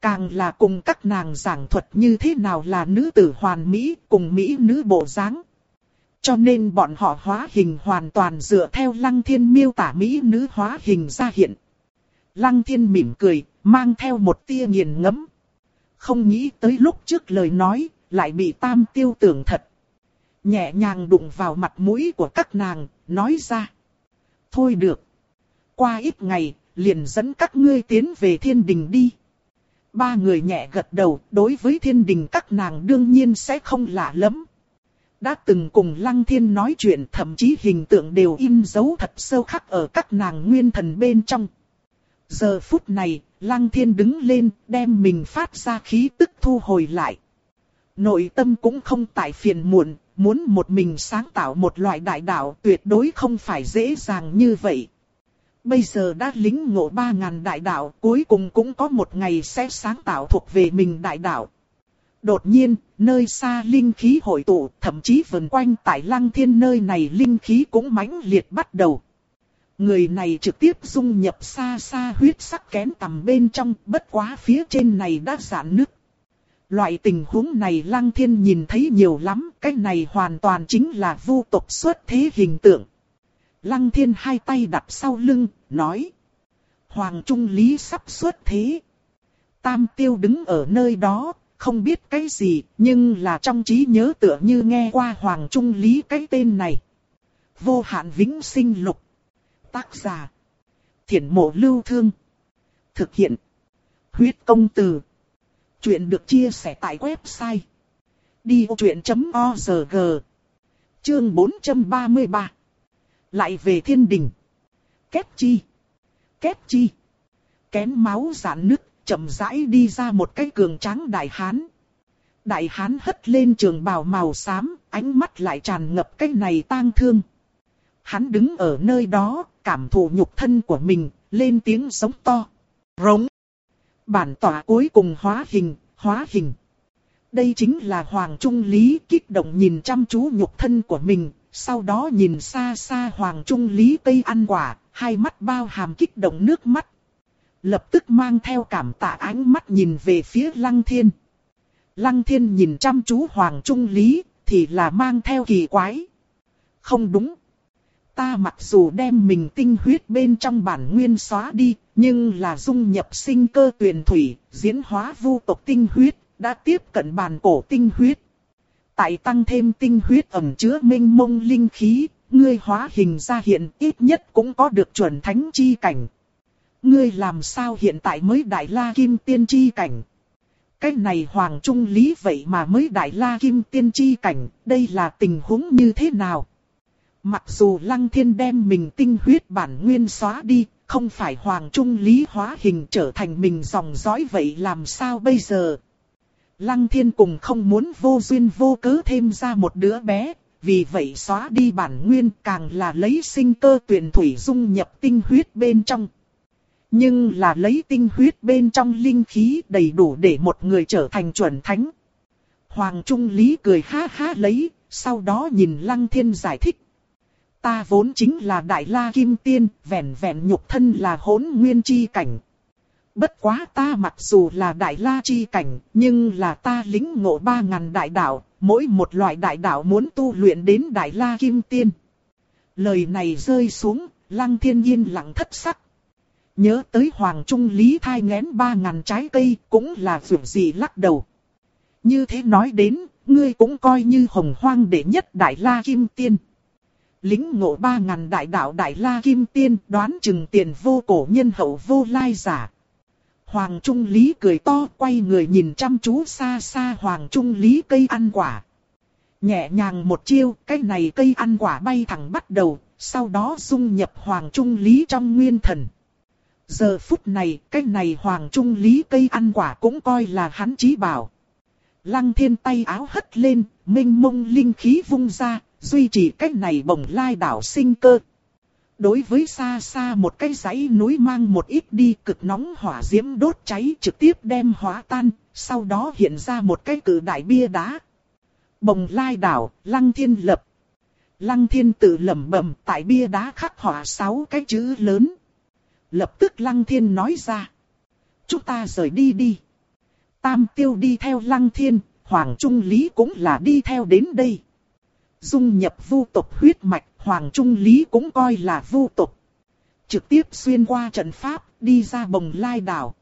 Càng là cùng các nàng giảng thuật như thế nào là nữ tử hoàn mỹ cùng mỹ nữ bộ dáng. Cho nên bọn họ hóa hình hoàn toàn dựa theo lăng thiên miêu tả mỹ nữ hóa hình ra hiện. Lăng thiên mỉm cười, mang theo một tia nghiền ngẫm. Không nghĩ tới lúc trước lời nói, lại bị tam tiêu tưởng thật. Nhẹ nhàng đụng vào mặt mũi của các nàng, nói ra. Thôi được. Qua ít ngày, liền dẫn các ngươi tiến về thiên đình đi. Ba người nhẹ gật đầu, đối với thiên đình các nàng đương nhiên sẽ không lạ lắm. Đã từng cùng Lăng Thiên nói chuyện thậm chí hình tượng đều in dấu thật sâu khắc ở các nàng nguyên thần bên trong. Giờ phút này, Lăng Thiên đứng lên, đem mình phát ra khí tức thu hồi lại. Nội tâm cũng không tại phiền muộn, muốn một mình sáng tạo một loại đại đạo tuyệt đối không phải dễ dàng như vậy. Bây giờ đã lính ngộ ba ngàn đại đạo, cuối cùng cũng có một ngày sẽ sáng tạo thuộc về mình đại đạo. Đột nhiên, nơi xa linh khí hội tụ, thậm chí vần quanh tại lăng thiên nơi này linh khí cũng mãnh liệt bắt đầu. Người này trực tiếp dung nhập xa xa huyết sắc kén tầm bên trong, bất quá phía trên này đã giãn nứt. Loại tình huống này lăng thiên nhìn thấy nhiều lắm, cái này hoàn toàn chính là vu tộc xuất thế hình tượng. Lăng thiên hai tay đặt sau lưng, nói. Hoàng Trung Lý sắp xuất thế. Tam tiêu đứng ở nơi đó, không biết cái gì, nhưng là trong trí nhớ tựa như nghe qua Hoàng Trung Lý cái tên này. Vô hạn vĩnh sinh lục. Tác giả. Thiển mộ lưu thương. Thực hiện. Huyết công từ. Chuyện được chia sẻ tại website. Đi vô chuyện.org Chương 433 lại về thiên đình. Kết chi. Kết chi. kém máu giãn nứt, chậm rãi đi ra một cái cường tráng đại hán. Đại hán hất lên trường bào màu xám, ánh mắt lại tràn ngập cái này tang thương. Hắn đứng ở nơi đó, cảm thụ nhục thân của mình, lên tiếng sống to. Rống. Bản tỏa cuối cùng hóa hình, hóa hình. Đây chính là Hoàng Trung Lý kích động nhìn chăm chú nhục thân của mình, sau đó nhìn xa xa Hoàng Trung Lý tây ăn quả, hai mắt bao hàm kích động nước mắt. Lập tức mang theo cảm tạ ánh mắt nhìn về phía Lăng Thiên. Lăng Thiên nhìn chăm chú Hoàng Trung Lý, thì là mang theo kỳ quái. Không đúng. Ta mặc dù đem mình tinh huyết bên trong bản nguyên xóa đi, nhưng là dung nhập sinh cơ tuyển thủy, diễn hóa vu tộc tinh huyết, đã tiếp cận bản cổ tinh huyết. Tại tăng thêm tinh huyết ẩm chứa minh mông linh khí, ngươi hóa hình ra hiện ít nhất cũng có được chuẩn thánh chi cảnh. Ngươi làm sao hiện tại mới đại la kim tiên chi cảnh? Cái này hoàng trung lý vậy mà mới đại la kim tiên chi cảnh, đây là tình huống như thế nào? Mặc dù lăng thiên đem mình tinh huyết bản nguyên xóa đi, không phải hoàng trung lý hóa hình trở thành mình dòng dõi vậy làm sao bây giờ? Lăng thiên cùng không muốn vô duyên vô cớ thêm ra một đứa bé, vì vậy xóa đi bản nguyên càng là lấy sinh cơ tuyển thủy dung nhập tinh huyết bên trong. Nhưng là lấy tinh huyết bên trong linh khí đầy đủ để một người trở thành chuẩn thánh. Hoàng Trung Lý cười ha ha lấy, sau đó nhìn Lăng Thiên giải thích. Ta vốn chính là Đại La Kim Tiên, vẹn vẹn nhục thân là hỗn nguyên chi cảnh. Bất quá ta mặc dù là Đại La chi cảnh, nhưng là ta lính ngộ ba ngàn đại đạo, mỗi một loại đại đạo muốn tu luyện đến Đại La Kim Tiên. Lời này rơi xuống, Lăng Thiên nhiên lặng thất sắc. Nhớ tới Hoàng Trung Lý thai ngén ba ngàn trái cây cũng là vượt gì lắc đầu. Như thế nói đến, ngươi cũng coi như hồng hoang đệ nhất Đại La Kim Tiên. Lính ngộ ba ngàn đại đạo Đại La Kim Tiên đoán chừng tiền vô cổ nhân hậu vô lai giả. Hoàng Trung Lý cười to quay người nhìn chăm chú xa xa Hoàng Trung Lý cây ăn quả. Nhẹ nhàng một chiêu, cái này cây ăn quả bay thẳng bắt đầu, sau đó dung nhập Hoàng Trung Lý trong nguyên thần. Giờ phút này, cái này Hoàng Trung Lý cây ăn quả cũng coi là hắn chí bảo. Lăng thiên tay áo hất lên, minh mông linh khí vung ra, duy trì cách này bồng lai đảo sinh cơ. Đối với xa xa một cái dãy núi mang một ít đi cực nóng hỏa diễm đốt cháy trực tiếp đem hóa tan, sau đó hiện ra một cái cử đại bia đá. Bồng lai đảo, lăng thiên lập. Lăng thiên tự lẩm bẩm tại bia đá khắc họa sáu cái chữ lớn. Lập tức lăng thiên nói ra. Chúng ta rời đi đi. Tam tiêu đi theo lăng thiên, Hoàng Trung Lý cũng là đi theo đến đây. Dung nhập vu tộc huyết mạch, Hoàng Trung Lý cũng coi là vu tộc. Trực tiếp xuyên qua trận pháp, đi ra bồng lai đảo.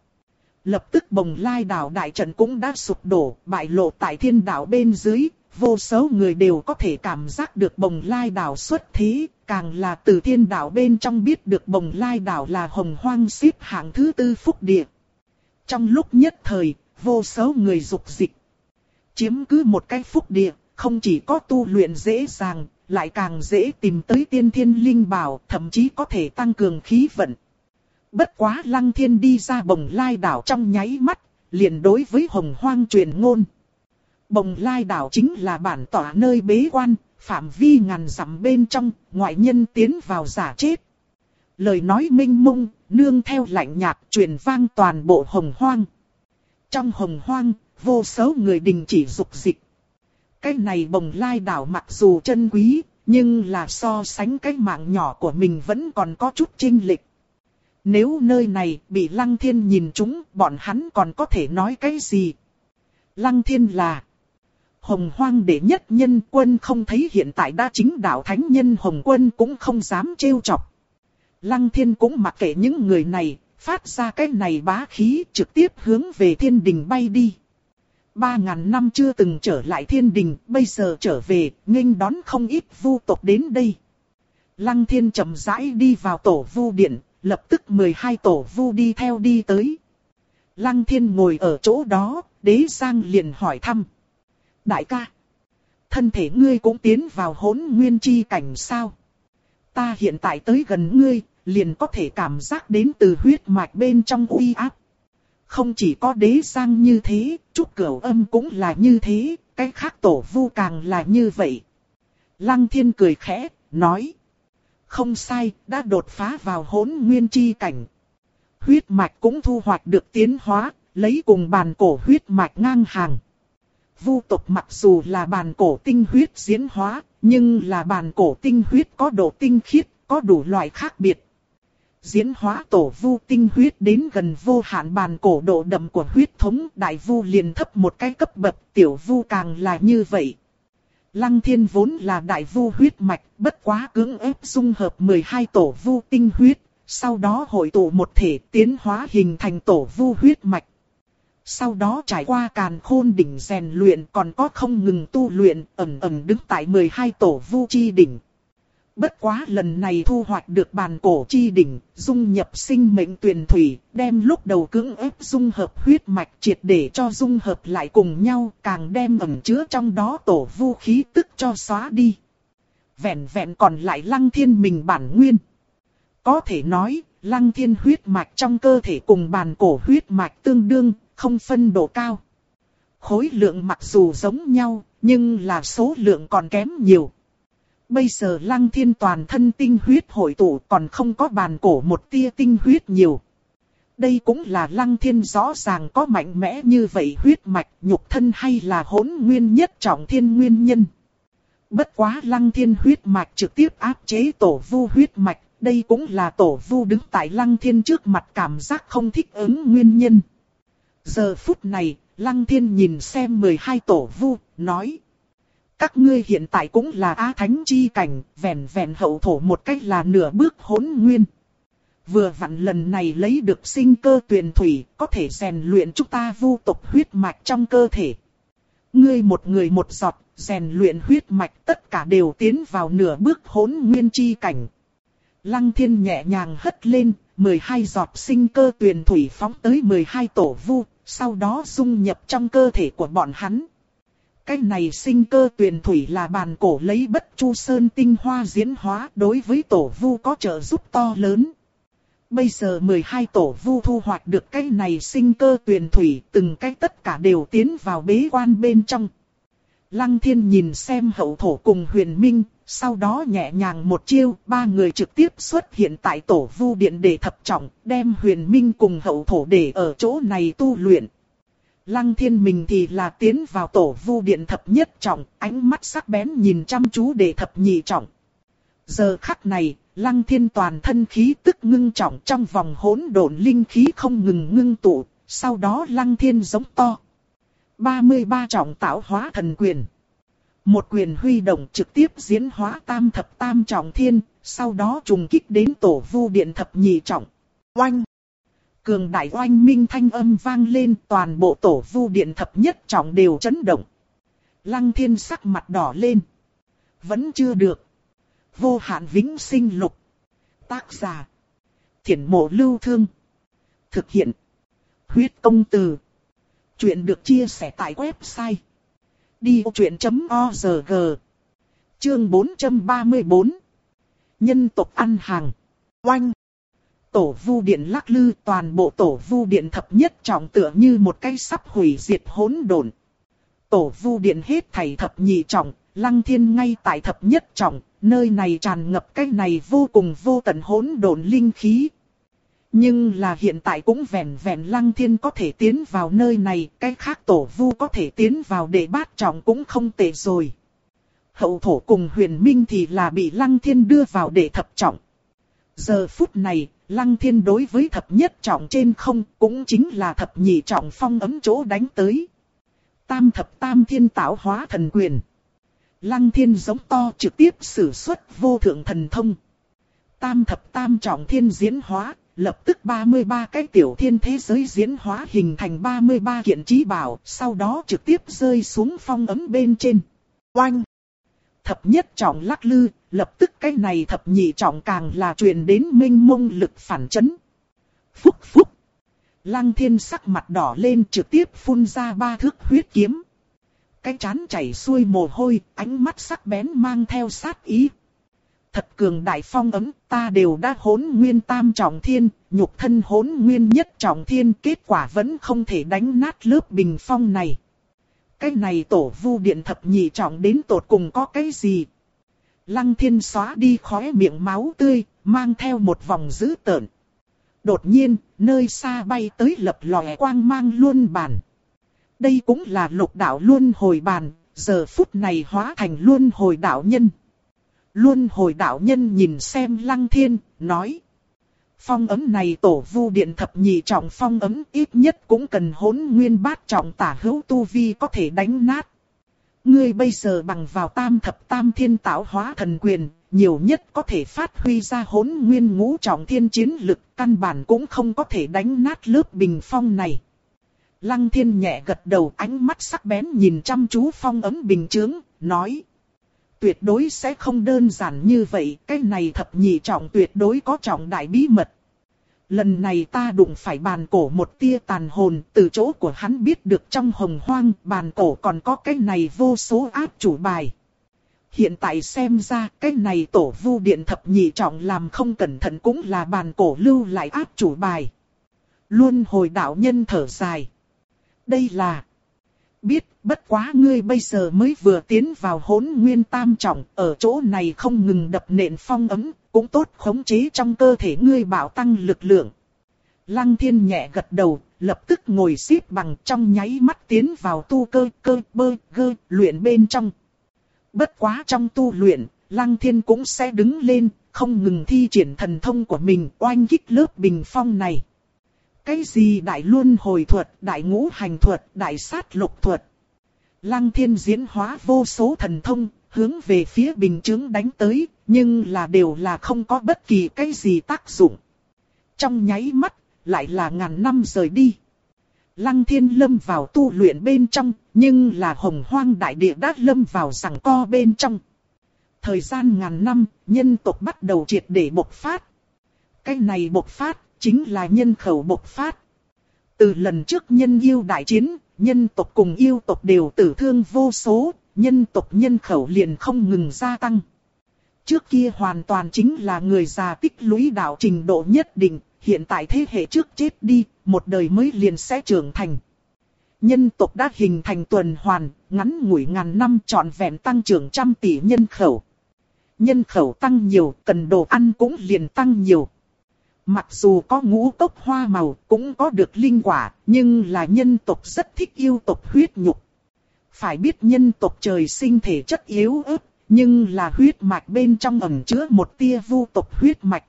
Lập tức bồng lai đảo đại trận cũng đã sụp đổ, bại lộ tại thiên đảo bên dưới, vô số người đều có thể cảm giác được bồng lai đảo xuất thế, càng là từ thiên đảo bên trong biết được bồng lai đảo là hồng hoang xếp hạng thứ tư phúc địa. Trong lúc nhất thời, vô số người dục dịch. Chiếm cứ một cái phúc địa, không chỉ có tu luyện dễ dàng, lại càng dễ tìm tới tiên thiên linh bảo, thậm chí có thể tăng cường khí vận. Bất quá lăng thiên đi ra bồng lai đảo trong nháy mắt, liền đối với hồng hoang truyền ngôn. Bồng lai đảo chính là bản tỏa nơi bế quan, phạm vi ngàn dặm bên trong, ngoại nhân tiến vào giả chết. Lời nói minh mông, nương theo lạnh nhạt truyền vang toàn bộ hồng hoang. Trong hồng hoang, vô số người đình chỉ dục dịch. Cái này bồng lai đảo mặc dù chân quý, nhưng là so sánh cái mạng nhỏ của mình vẫn còn có chút trinh lịch. Nếu nơi này bị Lăng Thiên nhìn chúng, bọn hắn còn có thể nói cái gì? Lăng Thiên là Hồng Hoang đệ nhất nhân quân không thấy hiện tại đa chính đạo thánh nhân Hồng Quân cũng không dám trêu chọc. Lăng Thiên cũng mặc kệ những người này, phát ra cái này bá khí trực tiếp hướng về thiên đình bay đi. Ba ngàn năm chưa từng trở lại thiên đình, bây giờ trở về, nghênh đón không ít vu tộc đến đây. Lăng thiên chậm rãi đi vào tổ vu điện, lập tức 12 tổ vu đi theo đi tới. Lăng thiên ngồi ở chỗ đó, đế giang liền hỏi thăm. Đại ca, thân thể ngươi cũng tiến vào hỗn nguyên chi cảnh sao? Ta hiện tại tới gần ngươi, liền có thể cảm giác đến từ huyết mạch bên trong uy áp. Không chỉ có đế giang như thế, trúc cửu âm cũng là như thế, cái khác tổ vu càng là như vậy. Lăng thiên cười khẽ, nói. Không sai, đã đột phá vào hỗn nguyên chi cảnh. Huyết mạch cũng thu hoạch được tiến hóa, lấy cùng bàn cổ huyết mạch ngang hàng. Vu tộc mặc dù là bàn cổ tinh huyết diễn hóa, nhưng là bàn cổ tinh huyết có độ tinh khiết, có đủ loại khác biệt diễn hóa tổ vu tinh huyết đến gần vô hạn bàn cổ độ đậm của huyết thống đại vu liền thấp một cái cấp bậc tiểu vu càng là như vậy. Lăng thiên vốn là đại vu huyết mạch, bất quá cưỡng ép dung hợp 12 tổ vu tinh huyết, sau đó hội tụ một thể tiến hóa hình thành tổ vu huyết mạch. Sau đó trải qua càn khôn đỉnh rèn luyện còn có không ngừng tu luyện ẩm ẩm đứng tại 12 tổ vu chi đỉnh. Bất quá lần này thu hoạch được bàn cổ chi đỉnh, dung nhập sinh mệnh tuyển thủy, đem lúc đầu cưỡng ép dung hợp huyết mạch triệt để cho dung hợp lại cùng nhau, càng đem ẩn chứa trong đó tổ vũ khí tức cho xóa đi. Vẹn vẹn còn lại lăng thiên mình bản nguyên. Có thể nói, lăng thiên huyết mạch trong cơ thể cùng bàn cổ huyết mạch tương đương, không phân độ cao. Khối lượng mặc dù giống nhau, nhưng là số lượng còn kém nhiều. Bây giờ lăng thiên toàn thân tinh huyết hội tụ còn không có bàn cổ một tia tinh huyết nhiều. Đây cũng là lăng thiên rõ ràng có mạnh mẽ như vậy huyết mạch nhục thân hay là hỗn nguyên nhất trọng thiên nguyên nhân. Bất quá lăng thiên huyết mạch trực tiếp áp chế tổ vu huyết mạch, đây cũng là tổ vu đứng tại lăng thiên trước mặt cảm giác không thích ứng nguyên nhân. Giờ phút này, lăng thiên nhìn xem 12 tổ vu, nói. Các ngươi hiện tại cũng là á thánh chi cảnh, vẹn vẹn hậu thổ một cách là nửa bước hỗn nguyên. Vừa vặn lần này lấy được sinh cơ tuyển thủy, có thể rèn luyện chúng ta vu tộc huyết mạch trong cơ thể. Ngươi một người một giọt, rèn luyện huyết mạch tất cả đều tiến vào nửa bước hỗn nguyên chi cảnh. Lăng thiên nhẹ nhàng hất lên, 12 giọt sinh cơ tuyển thủy phóng tới 12 tổ vu, sau đó dung nhập trong cơ thể của bọn hắn. Cái này sinh cơ tuyển thủy là bàn cổ lấy bất chu sơn tinh hoa diễn hóa đối với tổ vu có trợ giúp to lớn. Bây giờ 12 tổ vu thu hoạch được cái này sinh cơ tuyển thủy từng cái tất cả đều tiến vào bế quan bên trong. Lăng thiên nhìn xem hậu thổ cùng huyền minh, sau đó nhẹ nhàng một chiêu, ba người trực tiếp xuất hiện tại tổ vu điện để thập trọng, đem huyền minh cùng hậu thổ để ở chỗ này tu luyện. Lăng thiên mình thì là tiến vào tổ vu điện thập nhất trọng, ánh mắt sắc bén nhìn chăm chú để thập nhị trọng. Giờ khắc này, lăng thiên toàn thân khí tức ngưng trọng trong vòng hỗn độn linh khí không ngừng ngưng tụ, sau đó lăng thiên giống to. 33 trọng tạo hóa thần quyền. Một quyền huy động trực tiếp diễn hóa tam thập tam trọng thiên, sau đó trùng kích đến tổ vu điện thập nhị trọng. Oanh! Cường đại oanh minh thanh âm vang lên, toàn bộ tổ vu điện thập nhất trọng đều chấn động. Lăng thiên sắc mặt đỏ lên. Vẫn chưa được. Vô hạn vĩnh sinh lục. Tác giả. Thiển mộ lưu thương. Thực hiện. Huyết công từ. Chuyện được chia sẻ tại website. Đi vô chuyện.org Chương 434 Nhân tộc ăn hàng. Oanh. Tổ vu điện lắc lư toàn bộ tổ vu điện thập nhất trọng tựa như một cây sắp hủy diệt hỗn độn. Tổ vu điện hết thảy thập nhị trọng, lăng thiên ngay tại thập nhất trọng, nơi này tràn ngập cái này vô cùng vô tận hỗn độn linh khí. Nhưng là hiện tại cũng vẹn vẹn lăng thiên có thể tiến vào nơi này, cái khác tổ vu có thể tiến vào để bát trọng cũng không tệ rồi. Hậu thổ cùng huyền minh thì là bị lăng thiên đưa vào để thập trọng. Giờ phút này, lăng thiên đối với thập nhất trọng trên không cũng chính là thập nhị trọng phong ấm chỗ đánh tới. Tam thập tam thiên tạo hóa thần quyền. Lăng thiên giống to trực tiếp sử xuất vô thượng thần thông. Tam thập tam trọng thiên diễn hóa, lập tức 33 cái tiểu thiên thế giới diễn hóa hình thành 33 kiện trí bảo, sau đó trực tiếp rơi xuống phong ấm bên trên. Oanh! Thập nhất trọng lắc lư, lập tức cái này thập nhị trọng càng là truyền đến minh mông lực phản chấn. Phúc phúc! Lăng thiên sắc mặt đỏ lên trực tiếp phun ra ba thước huyết kiếm. Cái chán chảy xuôi mồ hôi, ánh mắt sắc bén mang theo sát ý. Thật cường đại phong ấm, ta đều đã hốn nguyên tam trọng thiên, nhục thân hốn nguyên nhất trọng thiên, kết quả vẫn không thể đánh nát lớp bình phong này. Cái này tổ vu điện thập nhị trọng đến tột cùng có cái gì? Lăng thiên xóa đi khóe miệng máu tươi, mang theo một vòng dữ tợn. Đột nhiên, nơi xa bay tới lập lòe quang mang luôn bàn. Đây cũng là lục đạo luôn hồi bàn, giờ phút này hóa thành luôn hồi đạo nhân. Luôn hồi đạo nhân nhìn xem lăng thiên, nói. Phong ấm này tổ vu điện thập nhị trọng phong ấm ít nhất cũng cần hỗn nguyên bát trọng tả hữu tu vi có thể đánh nát. Ngươi bây giờ bằng vào tam thập tam thiên tạo hóa thần quyền, nhiều nhất có thể phát huy ra hỗn nguyên ngũ trọng thiên chiến lực, căn bản cũng không có thể đánh nát lớp bình phong này. Lăng thiên nhẹ gật đầu ánh mắt sắc bén nhìn chăm chú phong ấm bình chướng, nói. Tuyệt đối sẽ không đơn giản như vậy, cái này thập nhị trọng tuyệt đối có trọng đại bí mật. Lần này ta đụng phải bàn cổ một tia tàn hồn, từ chỗ của hắn biết được trong hồng hoang, bàn cổ còn có cái này vô số áp chủ bài. Hiện tại xem ra, cái này tổ vu điện thập nhị trọng làm không cẩn thận cũng là bàn cổ lưu lại áp chủ bài. Luôn hồi đạo nhân thở dài đây là... Biết, bất quá ngươi bây giờ mới vừa tiến vào hỗn nguyên tam trọng, ở chỗ này không ngừng đập nện phong ấm, cũng tốt khống chế trong cơ thể ngươi bảo tăng lực lượng. Lăng thiên nhẹ gật đầu, lập tức ngồi xếp bằng trong nháy mắt tiến vào tu cơ cơ bơ gơ luyện bên trong. Bất quá trong tu luyện, lăng thiên cũng sẽ đứng lên, không ngừng thi triển thần thông của mình oanh kích lớp bình phong này. Cái gì đại luân hồi thuật, đại ngũ hành thuật, đại sát lục thuật. Lăng thiên diễn hóa vô số thần thông, hướng về phía bình chứng đánh tới, nhưng là đều là không có bất kỳ cái gì tác dụng. Trong nháy mắt, lại là ngàn năm rời đi. Lăng thiên lâm vào tu luyện bên trong, nhưng là hồng hoang đại địa đã lâm vào rằng co bên trong. Thời gian ngàn năm, nhân tộc bắt đầu triệt để bộc phát. Cái này bộc phát, chính là nhân khẩu bộc phát. Từ lần trước nhân yêu đại chiến, nhân tộc cùng yêu tộc đều tử thương vô số, nhân tộc nhân khẩu liền không ngừng gia tăng. Trước kia hoàn toàn chính là người già tích lũy đạo trình độ nhất định, hiện tại thế hệ trước chết đi, một đời mới liền sẽ trưởng thành. Nhân tộc đã hình thành tuần hoàn, ngắn ngủi ngàn năm trọn vẹn tăng trưởng trăm tỷ nhân khẩu. Nhân khẩu tăng nhiều, cần đồ ăn cũng liền tăng nhiều. Mặc dù có ngũ cốc hoa màu, cũng có được linh quả, nhưng là nhân tộc rất thích yêu tộc huyết nhục. Phải biết nhân tộc trời sinh thể chất yếu ớt, nhưng là huyết mạch bên trong ẩn chứa một tia vu tộc huyết mạch.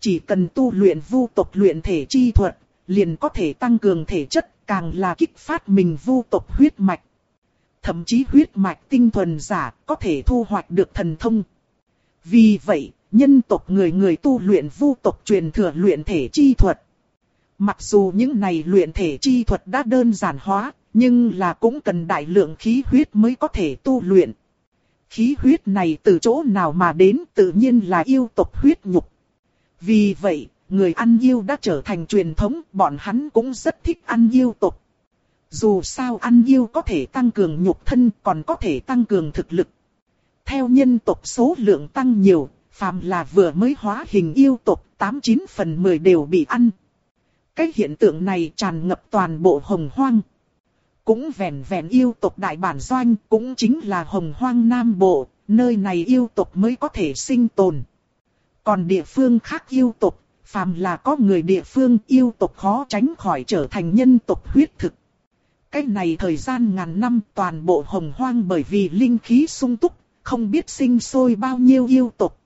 Chỉ cần tu luyện vu tộc luyện thể chi thuật, liền có thể tăng cường thể chất, càng là kích phát mình vu tộc huyết mạch. Thậm chí huyết mạch tinh thuần giả có thể thu hoạch được thần thông. Vì vậy, nhân tộc người người tu luyện vu tộc truyền thừa luyện thể chi thuật. Mặc dù những này luyện thể chi thuật đã đơn giản hóa, nhưng là cũng cần đại lượng khí huyết mới có thể tu luyện. Khí huyết này từ chỗ nào mà đến tự nhiên là yêu tộc huyết nhục. Vì vậy, người ăn yêu đã trở thành truyền thống, bọn hắn cũng rất thích ăn yêu tộc. Dù sao ăn yêu có thể tăng cường nhục thân còn có thể tăng cường thực lực. Theo nhân tộc số lượng tăng nhiều, phàm là vừa mới hóa hình yêu tộc 89 phần 10 đều bị ăn. Cái hiện tượng này tràn ngập toàn bộ hồng hoang. Cũng vẹn vẹn yêu tộc đại bản doanh, cũng chính là hồng hoang nam bộ, nơi này yêu tộc mới có thể sinh tồn. Còn địa phương khác yêu tộc, phàm là có người địa phương yêu tộc khó tránh khỏi trở thành nhân tộc huyết thực. Cái này thời gian ngàn năm toàn bộ hồng hoang bởi vì linh khí sung túc, không biết sinh sôi bao nhiêu yêu tộc.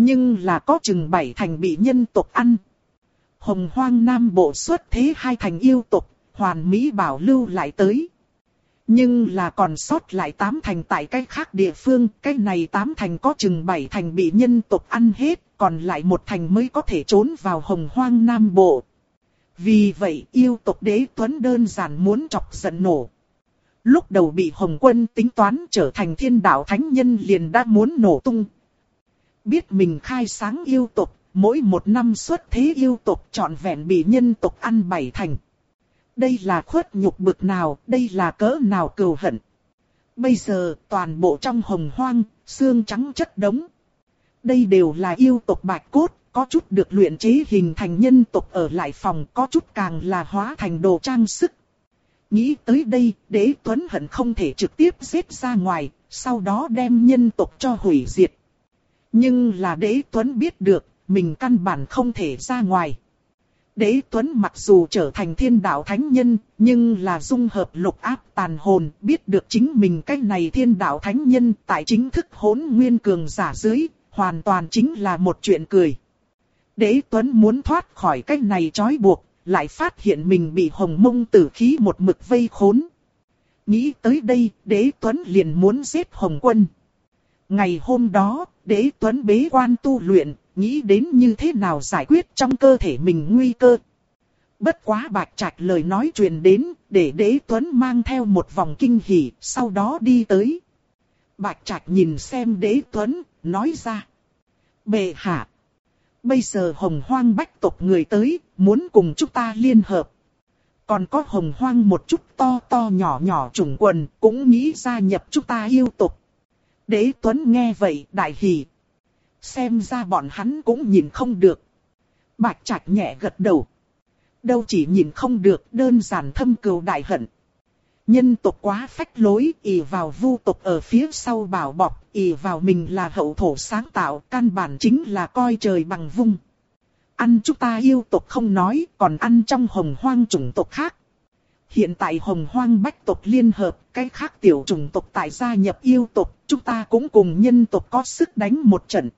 Nhưng là có chừng bảy thành bị nhân tộc ăn. Hồng hoang nam bộ xuất thế hai thành yêu tộc, hoàn mỹ bảo lưu lại tới. Nhưng là còn sót lại tám thành tại cái khác địa phương, cái này tám thành có chừng bảy thành bị nhân tộc ăn hết, còn lại một thành mới có thể trốn vào hồng hoang nam bộ. Vì vậy yêu tộc đế tuấn đơn giản muốn chọc giận nổ. Lúc đầu bị Hồng Quân tính toán trở thành thiên đạo thánh nhân liền đã muốn nổ tung. Biết mình khai sáng yêu tộc, mỗi một năm xuất thế yêu tộc trọn vẹn bị nhân tộc ăn bảy thành. Đây là khuất nhục bực nào, đây là cỡ nào cừu hận. Bây giờ toàn bộ trong hồng hoang, xương trắng chất đống. Đây đều là yêu tộc bạch cốt, có chút được luyện chế hình thành nhân tộc ở lại phòng, có chút càng là hóa thành đồ trang sức. Nghĩ tới đây, đế tuấn hận không thể trực tiếp giết ra ngoài, sau đó đem nhân tộc cho hủy diệt. Nhưng là đế tuấn biết được, mình căn bản không thể ra ngoài. Đế Tuấn mặc dù trở thành thiên đạo thánh nhân, nhưng là dung hợp lục áp tàn hồn, biết được chính mình cái này thiên đạo thánh nhân tại chính thức hỗn nguyên cường giả dưới, hoàn toàn chính là một chuyện cười. Đế Tuấn muốn thoát khỏi cái này trói buộc, lại phát hiện mình bị hồng mông tử khí một mực vây khốn. Nghĩ tới đây, đế Tuấn liền muốn giết hồng quân. Ngày hôm đó, đế Tuấn bế quan tu luyện, nghĩ đến như thế nào giải quyết trong cơ thể mình nguy cơ. Bất quá bạch trạch lời nói truyền đến, để đế Tuấn mang theo một vòng kinh hỉ, sau đó đi tới. Bạch trạch nhìn xem đế Tuấn, nói ra. Bệ hạ. Bây giờ hồng hoang bách tộc người tới, muốn cùng chúng ta liên hợp. Còn có hồng hoang một chút to to nhỏ nhỏ trùng quần, cũng nghĩ gia nhập chúng ta yêu tộc. Đế Tuấn nghe vậy, đại hỉ. Xem ra bọn hắn cũng nhìn không được. Bạch Trạch nhẹ gật đầu. Đâu chỉ nhìn không được, đơn giản thâm cừu đại hận. Nhân tộc quá phách lối, ỷ vào vu tộc ở phía sau bảo bọc, ỷ vào mình là hậu thổ sáng tạo, căn bản chính là coi trời bằng vung. Ăn chúng ta yêu tộc không nói, còn ăn trong hồng hoang chủng tộc khác. Hiện tại hồng hoang bách tộc liên hợp, cái khác tiểu chủng tộc tại gia nhập yêu tộc, chúng ta cũng cùng nhân tộc có sức đánh một trận.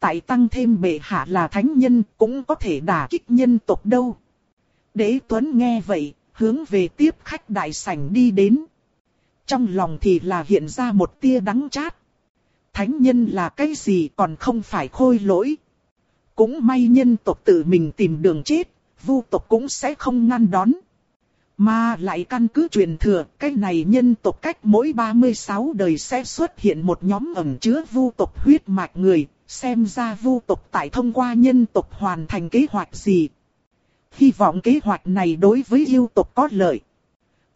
Tại tăng thêm bệ hạ là thánh nhân, cũng có thể đả kích nhân tộc đâu. Đế Tuấn nghe vậy, hướng về tiếp khách đại sảnh đi đến. Trong lòng thì là hiện ra một tia đắng chát. Thánh nhân là cái gì còn không phải khôi lỗi. Cũng may nhân tộc tự mình tìm đường chết, vu tộc cũng sẽ không ngăn đón. Mà lại căn cứ truyền thừa, cái này nhân tộc cách mỗi 36 đời sẽ xuất hiện một nhóm ẩn chứa vu tộc huyết mạch người, xem ra vu tộc tại thông qua nhân tộc hoàn thành kế hoạch gì. Hy vọng kế hoạch này đối với yêu tộc có lợi.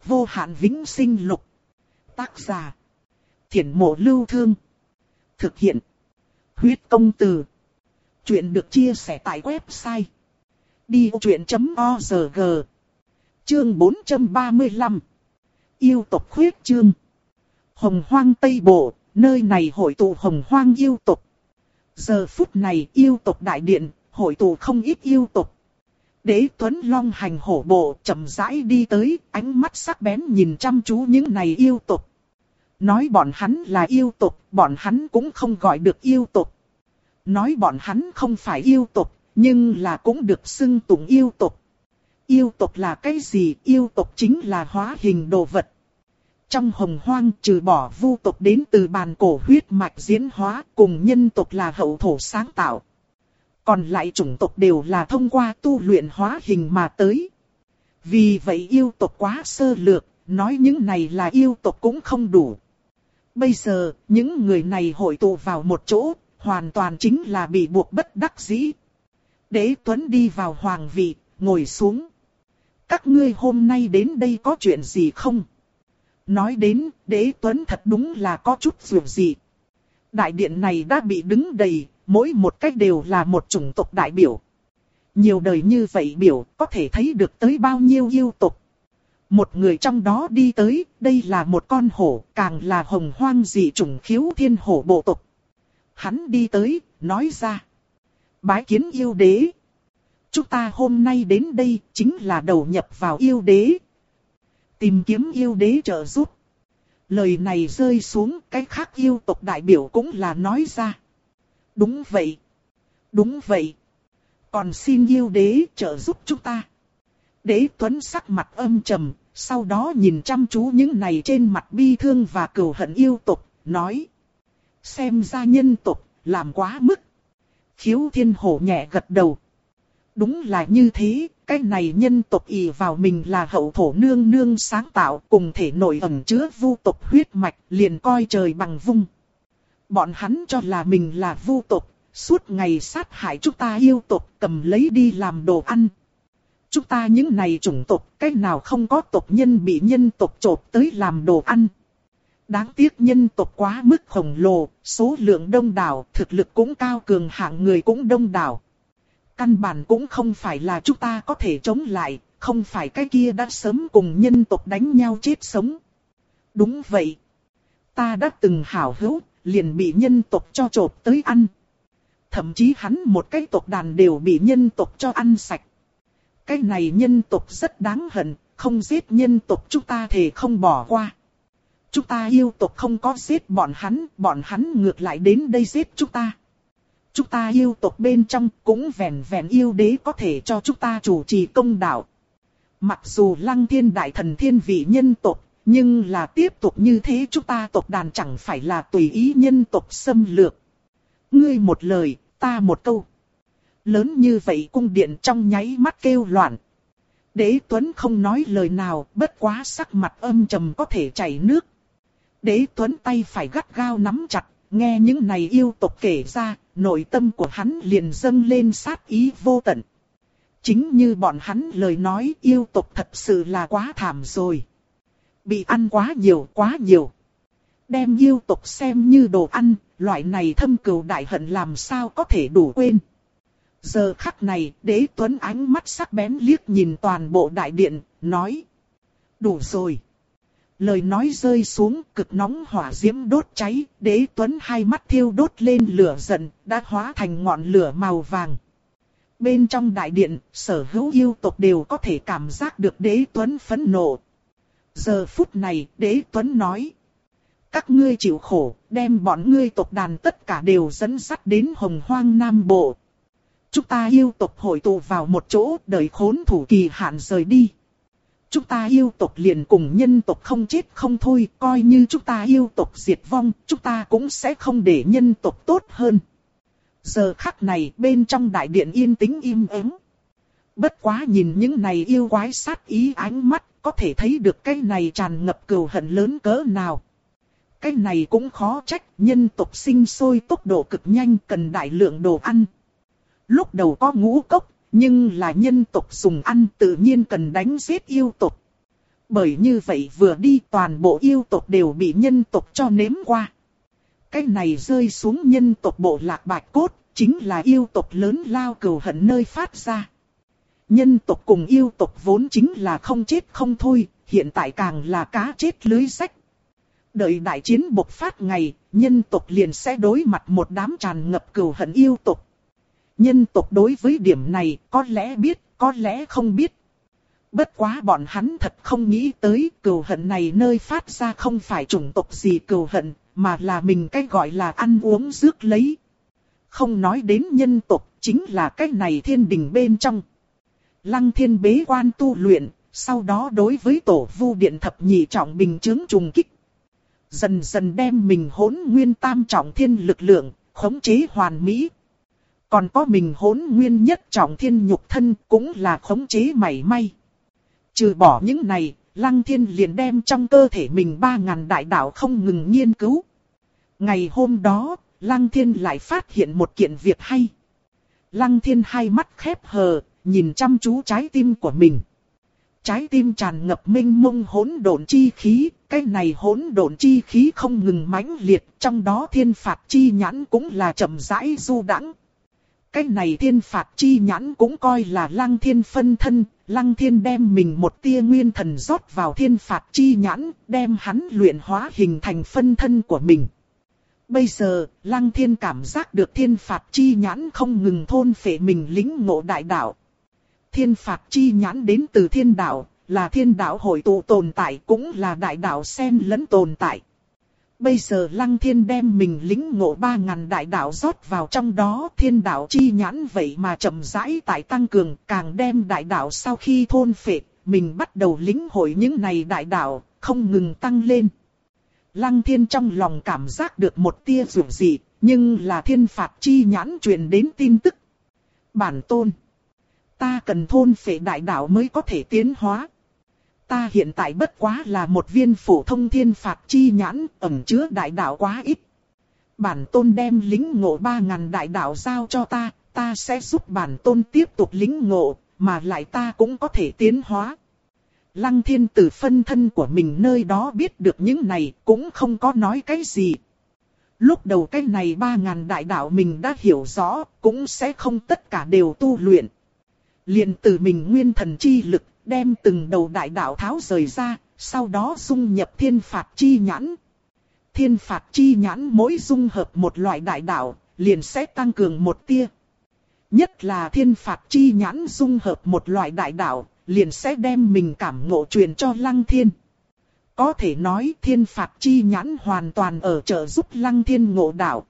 Vô hạn vĩnh sinh lục. Tác giả. Thiển mộ lưu thương. Thực hiện. Huyết công từ. Chuyện được chia sẻ tại website. Đi truyện.org Chương 435 Yêu tộc khuyết chương Hồng hoang Tây Bộ, nơi này hội tụ hồng hoang yêu tộc. Giờ phút này yêu tộc đại điện, hội tụ không ít yêu tộc. Đế Tuấn Long hành hổ bộ chậm rãi đi tới, ánh mắt sắc bén nhìn chăm chú những này yêu tộc. Nói bọn hắn là yêu tộc, bọn hắn cũng không gọi được yêu tộc. Nói bọn hắn không phải yêu tộc, nhưng là cũng được xưng tụng yêu tộc. Yêu tộc là cái gì? Yêu tộc chính là hóa hình đồ vật. Trong hồng hoang trừ bỏ vu tộc đến từ bàn cổ huyết mạch diễn hóa cùng nhân tộc là hậu thổ sáng tạo. Còn lại chủng tộc đều là thông qua tu luyện hóa hình mà tới. Vì vậy yêu tộc quá sơ lược, nói những này là yêu tộc cũng không đủ. Bây giờ, những người này hội tụ vào một chỗ, hoàn toàn chính là bị buộc bất đắc dĩ. Đế Tuấn đi vào hoàng vị, ngồi xuống. Các ngươi hôm nay đến đây có chuyện gì không? Nói đến, đế Tuấn thật đúng là có chút dù gì. Đại điện này đã bị đứng đầy, mỗi một cách đều là một chủng tộc đại biểu. Nhiều đời như vậy biểu, có thể thấy được tới bao nhiêu yêu tộc. Một người trong đó đi tới, đây là một con hổ, càng là hồng hoang dị chủng khiếu thiên hổ bộ tộc. Hắn đi tới, nói ra. Bái kiến yêu đế. Chúng ta hôm nay đến đây chính là đầu nhập vào yêu đế. Tìm kiếm yêu đế trợ giúp. Lời này rơi xuống cái khác yêu tộc đại biểu cũng là nói ra. Đúng vậy. Đúng vậy. Còn xin yêu đế trợ giúp chúng ta. Đế Tuấn sắc mặt âm trầm, sau đó nhìn chăm chú những này trên mặt bi thương và cừu hận yêu tộc, nói. Xem ra nhân tộc, làm quá mức. Khiếu thiên hổ nhẹ gật đầu. Đúng là như thế, cái này nhân tộc ỷ vào mình là hậu thổ nương nương sáng tạo cùng thể nội ẩn chứa vu tộc huyết mạch liền coi trời bằng vung. Bọn hắn cho là mình là vu tộc, suốt ngày sát hại chúng ta yêu tộc cầm lấy đi làm đồ ăn. Chúng ta những này chủng tộc, cái nào không có tộc nhân bị nhân tộc trộp tới làm đồ ăn. Đáng tiếc nhân tộc quá mức khổng lồ, số lượng đông đảo, thực lực cũng cao cường hạng người cũng đông đảo. Căn bản cũng không phải là chúng ta có thể chống lại, không phải cái kia đã sớm cùng nhân tộc đánh nhau chết sống. Đúng vậy. Ta đã từng hảo hữu, liền bị nhân tộc cho trộp tới ăn. Thậm chí hắn một cái tộc đàn đều bị nhân tộc cho ăn sạch. Cái này nhân tộc rất đáng hận, không giết nhân tộc chúng ta thì không bỏ qua. Chúng ta yêu tộc không có giết bọn hắn, bọn hắn ngược lại đến đây giết chúng ta. Chúng ta yêu tộc bên trong cũng vẹn vẹn yêu đế có thể cho chúng ta chủ trì công đạo. Mặc dù lăng thiên đại thần thiên vị nhân tộc, nhưng là tiếp tục như thế chúng ta tộc đàn chẳng phải là tùy ý nhân tộc xâm lược. Ngươi một lời, ta một câu. Lớn như vậy cung điện trong nháy mắt kêu loạn. Đế Tuấn không nói lời nào, bất quá sắc mặt âm trầm có thể chảy nước. Đế Tuấn tay phải gắt gao nắm chặt, nghe những này yêu tộc kể ra, nội tâm của hắn liền dâng lên sát ý vô tận. Chính như bọn hắn lời nói yêu tộc thật sự là quá thảm rồi. Bị ăn quá nhiều quá nhiều. Đem yêu tộc xem như đồ ăn, loại này thâm cừu đại hận làm sao có thể đủ quên. Giờ khắc này, đế tuấn ánh mắt sắc bén liếc nhìn toàn bộ đại điện, nói. Đủ rồi. Lời nói rơi xuống cực nóng hỏa diễm đốt cháy, đế tuấn hai mắt thiêu đốt lên lửa giận, đã hóa thành ngọn lửa màu vàng. Bên trong đại điện, sở hữu yêu tộc đều có thể cảm giác được đế tuấn phẫn nộ. Giờ phút này, đế tuấn nói. Các ngươi chịu khổ, đem bọn ngươi tộc đàn tất cả đều dẫn sắt đến hồng hoang nam bộ. Chúng ta yêu tộc hội tụ vào một chỗ, đợi khốn thủ kỳ hạn rời đi. Chúng ta yêu tộc liền cùng nhân tộc không chết không thôi, coi như chúng ta yêu tộc diệt vong, chúng ta cũng sẽ không để nhân tộc tốt hơn. Giờ khắc này bên trong đại điện yên tĩnh im ắng. Bất quá nhìn những này yêu quái sát ý ánh mắt, có thể thấy được cái này tràn ngập cừu hận lớn cỡ nào. Cái này cũng khó trách, nhân tộc sinh sôi tốc độ cực nhanh cần đại lượng đồ ăn. Lúc đầu có ngũ cốc, nhưng là nhân tộc dùng ăn tự nhiên cần đánh giết yêu tộc. Bởi như vậy vừa đi toàn bộ yêu tộc đều bị nhân tộc cho nếm qua. Cái này rơi xuống nhân tộc bộ lạc bạch cốt, chính là yêu tộc lớn lao cừu hận nơi phát ra. Nhân tộc cùng yêu tộc vốn chính là không chết không thôi, hiện tại càng là cá chết lưới sách. Đợi đại chiến bộc phát ngày, nhân tộc liền sẽ đối mặt một đám tràn ngập cừu hận yêu tộc. Nhân tộc đối với điểm này có lẽ biết, có lẽ không biết. Bất quá bọn hắn thật không nghĩ tới cừu hận này nơi phát ra không phải chủng tộc gì cừu hận, mà là mình cái gọi là ăn uống rước lấy. Không nói đến nhân tộc, chính là cách này thiên đình bên trong. Lăng thiên bế quan tu luyện, sau đó đối với tổ vu điện thập nhị trọng bình chứng trùng kích. Dần dần đem mình hỗn nguyên tam trọng thiên lực lượng, khống chế hoàn mỹ. Còn có mình hỗn nguyên nhất trọng thiên nhục thân cũng là khống chế mảy may. Trừ bỏ những này, Lăng Thiên liền đem trong cơ thể mình ba ngàn đại đạo không ngừng nghiên cứu. Ngày hôm đó, Lăng Thiên lại phát hiện một kiện việc hay. Lăng Thiên hai mắt khép hờ, nhìn chăm chú trái tim của mình. Trái tim tràn ngập minh mông hỗn độn chi khí, cái này hỗn độn chi khí không ngừng mãnh liệt, trong đó thiên phạt chi nhãn cũng là chậm rãi du đãng. Cái này thiên phạt chi nhãn cũng coi là lăng thiên phân thân, lăng thiên đem mình một tia nguyên thần rót vào thiên phạt chi nhãn, đem hắn luyện hóa hình thành phân thân của mình. Bây giờ, lăng thiên cảm giác được thiên phạt chi nhãn không ngừng thôn phệ mình lính ngộ đại đạo. Thiên phạt chi nhãn đến từ thiên đạo, là thiên đạo hội tụ tồn tại cũng là đại đạo xen lẫn tồn tại. Bây giờ lăng thiên đem mình lính ngộ ba ngàn đại đạo rót vào trong đó thiên đạo chi nhãn vậy mà chậm rãi tại tăng cường càng đem đại đạo sau khi thôn phệ, mình bắt đầu lính hội những này đại đạo, không ngừng tăng lên. Lăng thiên trong lòng cảm giác được một tia rủi dị, nhưng là thiên phạt chi nhãn truyền đến tin tức. Bản tôn. Ta cần thôn phệ đại đạo mới có thể tiến hóa. Ta hiện tại bất quá là một viên phổ thông thiên phạt chi nhãn, ẩn chứa đại đạo quá ít. Bản tôn đem lính ngộ ba ngàn đại đạo giao cho ta, ta sẽ giúp bản tôn tiếp tục lính ngộ, mà lại ta cũng có thể tiến hóa. Lăng thiên tử phân thân của mình nơi đó biết được những này cũng không có nói cái gì. Lúc đầu cái này ba ngàn đại đạo mình đã hiểu rõ, cũng sẽ không tất cả đều tu luyện. liền từ mình nguyên thần chi lực, đem từng đầu đại đạo tháo rời ra, sau đó dung nhập thiên phạt chi nhãn. Thiên phạt chi nhãn mỗi dung hợp một loại đại đạo, liền sẽ tăng cường một tia. Nhất là thiên phạt chi nhãn dung hợp một loại đại đạo, liền sẽ đem mình cảm ngộ truyền cho Lăng Thiên. Có thể nói thiên phạt chi nhãn hoàn toàn ở trợ giúp Lăng Thiên ngộ đạo.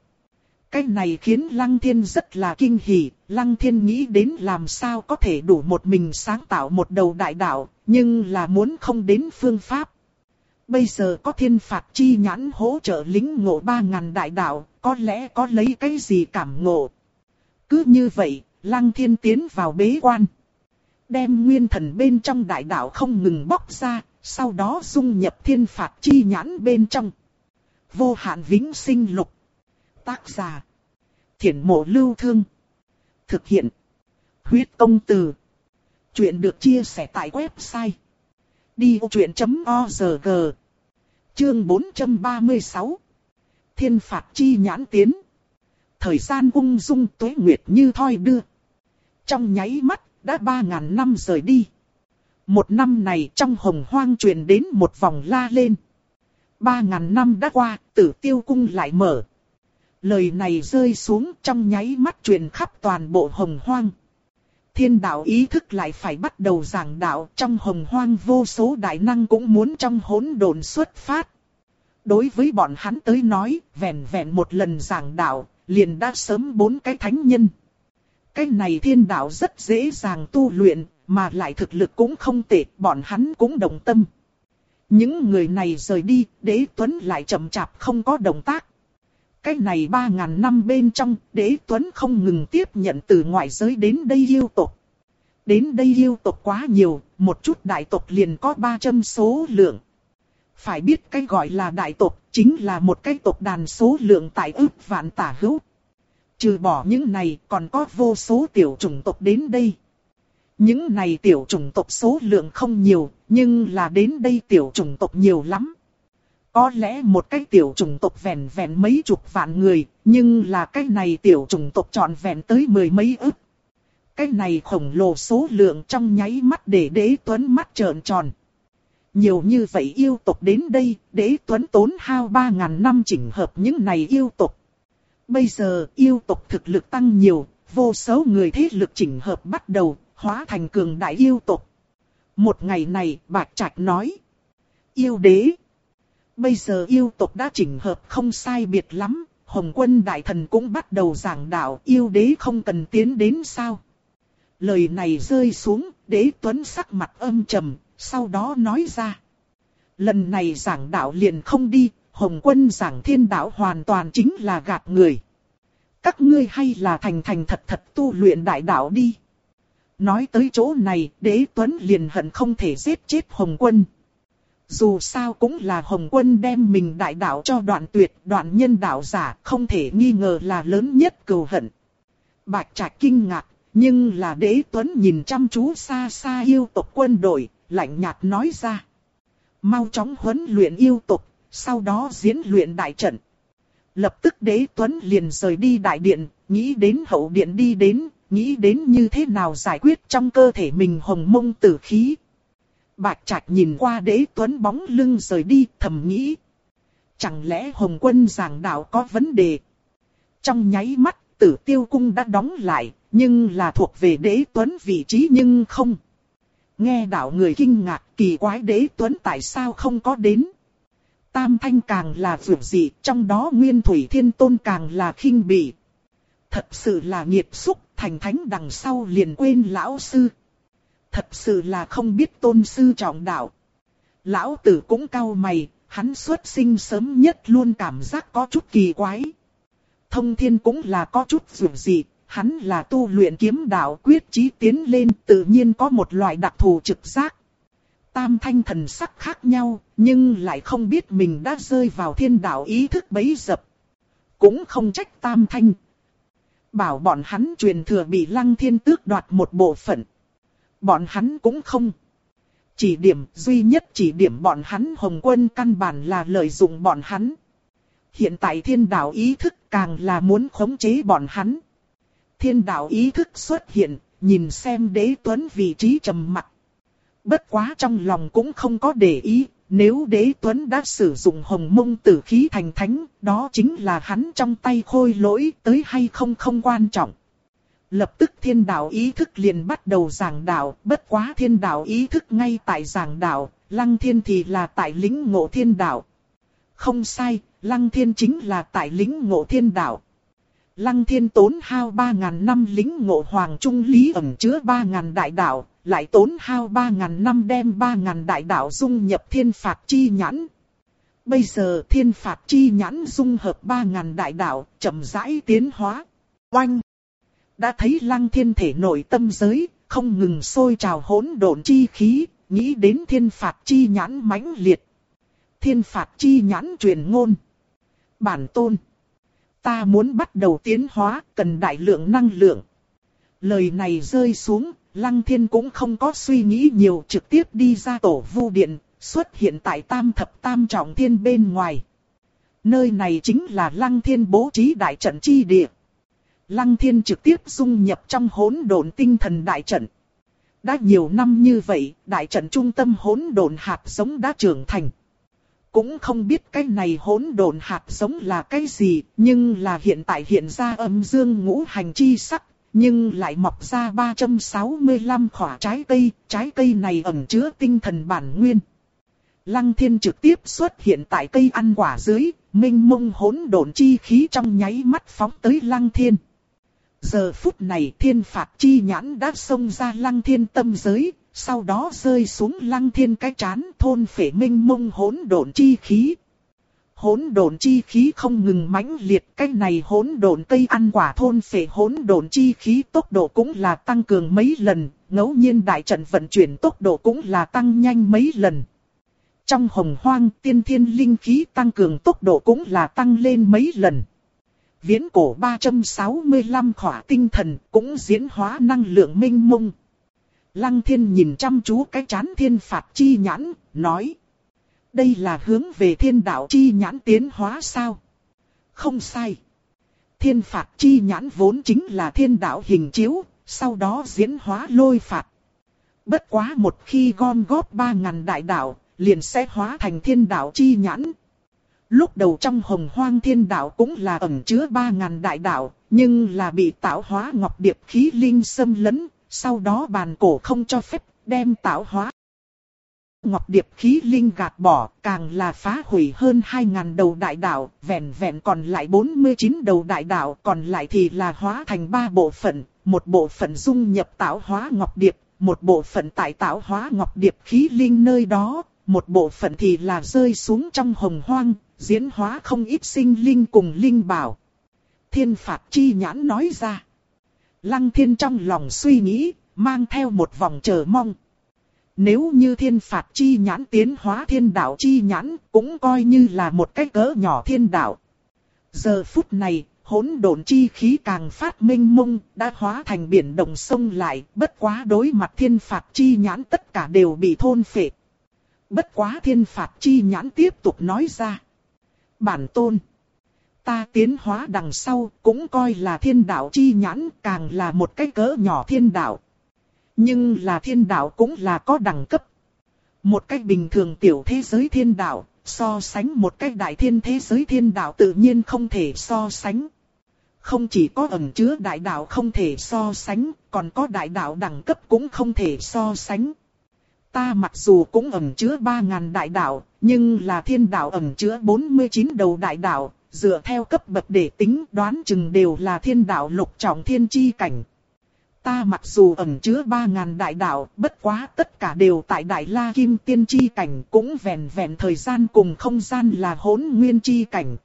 Cái này khiến Lăng Thiên rất là kinh hỉ, Lăng Thiên nghĩ đến làm sao có thể đủ một mình sáng tạo một đầu đại đạo, nhưng là muốn không đến phương pháp. Bây giờ có thiên phạt chi nhãn hỗ trợ lính ngộ ba ngàn đại đạo, có lẽ có lấy cái gì cảm ngộ. Cứ như vậy, Lăng Thiên tiến vào bế quan. Đem nguyên thần bên trong đại đạo không ngừng bóc ra, sau đó dung nhập thiên phạt chi nhãn bên trong. Vô hạn vĩnh sinh lục. Tác giả. Thiển mộ lưu thương. Thực hiện. Huyết công từ. Chuyện được chia sẻ tại website. Đi vô chuyện.org Chương 436 Thiên phạt chi nhãn tiến. Thời gian ung dung tuế nguyệt như thoi đưa. Trong nháy mắt, đã ba ngàn năm rời đi. Một năm này trong hồng hoang truyền đến một vòng la lên. Ba ngàn năm đã qua, tử tiêu cung lại mở. Lời này rơi xuống trong nháy mắt truyền khắp toàn bộ hồng hoang. Thiên đạo ý thức lại phải bắt đầu giảng đạo trong hồng hoang vô số đại năng cũng muốn trong hỗn độn xuất phát. Đối với bọn hắn tới nói, vẹn vẹn một lần giảng đạo, liền đã sớm bốn cái thánh nhân. Cái này thiên đạo rất dễ dàng tu luyện, mà lại thực lực cũng không tệ, bọn hắn cũng đồng tâm. Những người này rời đi, đế tuấn lại chậm chạp không có động tác. Cái này ba ngàn năm bên trong, đế tuấn không ngừng tiếp nhận từ ngoại giới đến đây yêu tộc. Đến đây yêu tộc quá nhiều, một chút đại tộc liền có 300 số lượng. Phải biết cái gọi là đại tộc, chính là một cái tộc đàn số lượng tại ước vạn tả hữu. Trừ bỏ những này còn có vô số tiểu chủng tộc đến đây. Những này tiểu chủng tộc số lượng không nhiều, nhưng là đến đây tiểu chủng tộc nhiều lắm. Có lẽ một cái tiểu chủng tộc vẹn vẹn mấy chục vạn người, nhưng là cái này tiểu chủng tộc trọn vẹn tới mười mấy ức. Cái này khổng lồ số lượng trong nháy mắt để đế tuấn mắt trợn tròn. Nhiều như vậy yêu tộc đến đây, đế tuấn tốn hao 3.000 năm chỉnh hợp những này yêu tộc. Bây giờ yêu tộc thực lực tăng nhiều, vô số người thế lực chỉnh hợp bắt đầu, hóa thành cường đại yêu tộc. Một ngày này, Bạch Trạch nói. Yêu đế. Bây giờ yêu tộc đã chỉnh hợp không sai biệt lắm, Hồng quân đại thần cũng bắt đầu giảng đạo yêu đế không cần tiến đến sao. Lời này rơi xuống, đế tuấn sắc mặt âm trầm, sau đó nói ra. Lần này giảng đạo liền không đi, Hồng quân giảng thiên đạo hoàn toàn chính là gạt người. Các ngươi hay là thành thành thật thật tu luyện đại đạo đi. Nói tới chỗ này, đế tuấn liền hận không thể giết chết Hồng quân. Dù sao cũng là Hồng quân đem mình đại đạo cho đoạn tuyệt, đoạn nhân đạo giả, không thể nghi ngờ là lớn nhất cừu hận. Bạch Trạch kinh ngạc, nhưng là đế tuấn nhìn chăm chú xa xa yêu tộc quân đội, lạnh nhạt nói ra. Mau chóng huấn luyện yêu tộc, sau đó diễn luyện đại trận. Lập tức đế tuấn liền rời đi đại điện, nghĩ đến hậu điện đi đến, nghĩ đến như thế nào giải quyết trong cơ thể mình hồng mông tử khí. Bạch Trạch nhìn qua đế tuấn bóng lưng rời đi thầm nghĩ. Chẳng lẽ Hồng quân giảng đạo có vấn đề? Trong nháy mắt tử tiêu cung đã đóng lại, nhưng là thuộc về đế tuấn vị trí nhưng không. Nghe đạo người kinh ngạc kỳ quái đế tuấn tại sao không có đến. Tam thanh càng là vượt dị, trong đó nguyên thủy thiên tôn càng là khinh bỉ. Thật sự là nghiệp xúc, thành thánh đằng sau liền quên lão sư. Thật sự là không biết tôn sư trọng đạo. Lão tử cũng cau mày, hắn xuất sinh sớm nhất luôn cảm giác có chút kỳ quái. Thông thiên cũng là có chút dù gì, hắn là tu luyện kiếm đạo quyết chí tiến lên tự nhiên có một loại đặc thù trực giác. Tam thanh thần sắc khác nhau, nhưng lại không biết mình đã rơi vào thiên đạo ý thức bấy dập. Cũng không trách tam thanh. Bảo bọn hắn truyền thừa bị lăng thiên tước đoạt một bộ phận. Bọn hắn cũng không. Chỉ điểm duy nhất chỉ điểm bọn hắn hồng quân căn bản là lợi dụng bọn hắn. Hiện tại thiên đạo ý thức càng là muốn khống chế bọn hắn. Thiên đạo ý thức xuất hiện, nhìn xem đế tuấn vị trí trầm mặt. Bất quá trong lòng cũng không có để ý, nếu đế tuấn đã sử dụng hồng mông tử khí thành thánh, đó chính là hắn trong tay khôi lỗi tới hay không không quan trọng. Lập tức thiên đạo ý thức liền bắt đầu giảng đạo, bất quá thiên đạo ý thức ngay tại giảng đạo, lăng thiên thì là tại lĩnh ngộ thiên đạo. Không sai, lăng thiên chính là tại lĩnh ngộ thiên đạo. Lăng thiên tốn hao 3.000 năm lính ngộ hoàng trung lý ẩn chứa 3.000 đại đạo, lại tốn hao 3.000 năm đem 3.000 đại đạo dung nhập thiên phạt chi nhãn. Bây giờ thiên phạt chi nhãn dung hợp 3.000 đại đạo, chậm rãi tiến hóa. Oanh! Đã thấy lăng thiên thể nội tâm giới, không ngừng sôi trào hỗn độn chi khí, nghĩ đến thiên phạt chi nhãn mãnh liệt. Thiên phạt chi nhãn truyền ngôn. Bản tôn! Ta muốn bắt đầu tiến hóa, cần đại lượng năng lượng. Lời này rơi xuống, Lăng Thiên cũng không có suy nghĩ nhiều trực tiếp đi ra tổ vu điện, xuất hiện tại tam thập tam trọng thiên bên ngoài. Nơi này chính là Lăng Thiên bố trí đại trận chi địa. Lăng Thiên trực tiếp dung nhập trong hỗn độn tinh thần đại trận. Đã nhiều năm như vậy, đại trận trung tâm hỗn độn hạt giống đã trưởng thành. Cũng không biết cái này hỗn độn hạt giống là cái gì, nhưng là hiện tại hiện ra âm dương ngũ hành chi sắc, nhưng lại mọc ra 365 khỏa trái cây, trái cây này ẩn chứa tinh thần bản nguyên. Lăng thiên trực tiếp xuất hiện tại cây ăn quả dưới, minh mông hỗn độn chi khí trong nháy mắt phóng tới lăng thiên. Giờ phút này thiên phạt chi nhãn đã xông ra lăng thiên tâm giới, sau đó rơi xuống lăng thiên cái chán thôn phệ minh mông hỗn độn chi khí. Hỗn độn chi khí không ngừng mãnh liệt, cái này hỗn độn cây ăn quả thôn phệ hỗn độn chi khí tốc độ cũng là tăng cường mấy lần, ngẫu nhiên đại trận vận chuyển tốc độ cũng là tăng nhanh mấy lần. Trong hồng hoang tiên thiên linh khí tăng cường tốc độ cũng là tăng lên mấy lần. Viễn cổ 365 khỏa tinh thần cũng diễn hóa năng lượng minh mông. Lăng thiên nhìn chăm chú cái chán thiên phạt chi nhãn, nói. Đây là hướng về thiên đạo chi nhãn tiến hóa sao? Không sai. Thiên phạt chi nhãn vốn chính là thiên đạo hình chiếu, sau đó diễn hóa lôi phạt. Bất quá một khi gom góp ba ngàn đại đạo, liền sẽ hóa thành thiên đạo chi nhãn. Lúc đầu trong hồng hoang thiên đạo cũng là ẩn chứa ba ngàn đại đạo, nhưng là bị tạo hóa ngọc điệp khí linh xâm lấn, sau đó bàn cổ không cho phép đem tạo hóa. Ngọc Điệp khí linh gạt bỏ, càng là phá hủy hơn 2.000 đầu đại đạo, vẹn vẹn còn lại 49 đầu đại đạo, còn lại thì là hóa thành ba bộ phận, một bộ phận dung nhập tạo hóa Ngọc Điệp, một bộ phận tại tạo hóa Ngọc Điệp khí linh nơi đó, một bộ phận thì là rơi xuống trong hồng hoang, diễn hóa không ít sinh linh cùng linh bảo. Thiên phạt chi nhãn nói ra. Lăng thiên trong lòng suy nghĩ, mang theo một vòng chờ mong. Nếu như thiên phạt chi nhãn tiến hóa thiên đạo chi nhãn, cũng coi như là một cái cỡ nhỏ thiên đạo. Giờ phút này, hỗn độn chi khí càng phát minh mông, đã hóa thành biển đồng sông lại, bất quá đối mặt thiên phạt chi nhãn tất cả đều bị thôn phệ. Bất quá thiên phạt chi nhãn tiếp tục nói ra. Bản tôn. Ta tiến hóa đằng sau cũng coi là thiên đạo chi nhãn càng là một cái cỡ nhỏ thiên đạo. Nhưng là thiên đạo cũng là có đẳng cấp. Một cách bình thường tiểu thế giới thiên đạo, so sánh một cách đại thiên thế giới thiên đạo tự nhiên không thể so sánh. Không chỉ có ẩn chứa đại đạo không thể so sánh, còn có đại đạo đẳng cấp cũng không thể so sánh. Ta mặc dù cũng ẩn chứa 3.000 đại đạo, nhưng là thiên đạo ẩn chứa 49 đầu đại đạo, dựa theo cấp bậc để tính đoán chừng đều là thiên đạo lục trọng thiên chi cảnh. Ta mặc dù ẩn chứa 3.000 đại đạo, bất quá tất cả đều tại đại la kim tiên chi cảnh cũng vẹn vẹn thời gian cùng không gian là hỗn nguyên chi cảnh.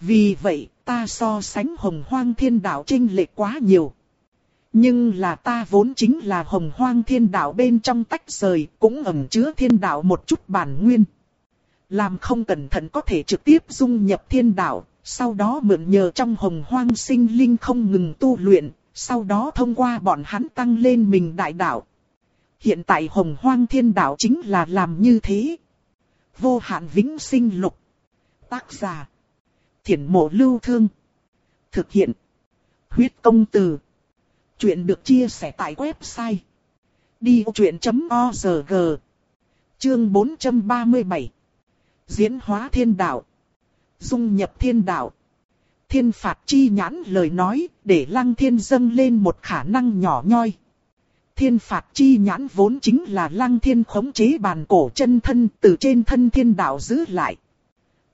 Vì vậy, ta so sánh hồng hoang thiên đạo trinh lệ quá nhiều. Nhưng là ta vốn chính là hồng hoang thiên đạo bên trong tách rời, cũng ẩn chứa thiên đạo một chút bản nguyên. Làm không cẩn thận có thể trực tiếp dung nhập thiên đạo, sau đó mượn nhờ trong hồng hoang sinh linh không ngừng tu luyện, sau đó thông qua bọn hắn tăng lên mình đại đạo. Hiện tại hồng hoang thiên đạo chính là làm như thế. Vô hạn vĩnh sinh lục. Tác giả. Thiển mộ lưu thương. Thực hiện. Huyết công từ. Chuyện được chia sẻ tại website. Đi truyện.org Chương 437 Diễn hóa thiên đạo Dung nhập thiên đạo Thiên phạt chi nhãn lời nói để lăng thiên dâng lên một khả năng nhỏ nhoi. Thiên phạt chi nhãn vốn chính là lăng thiên khống chế bàn cổ chân thân từ trên thân thiên đạo giữ lại.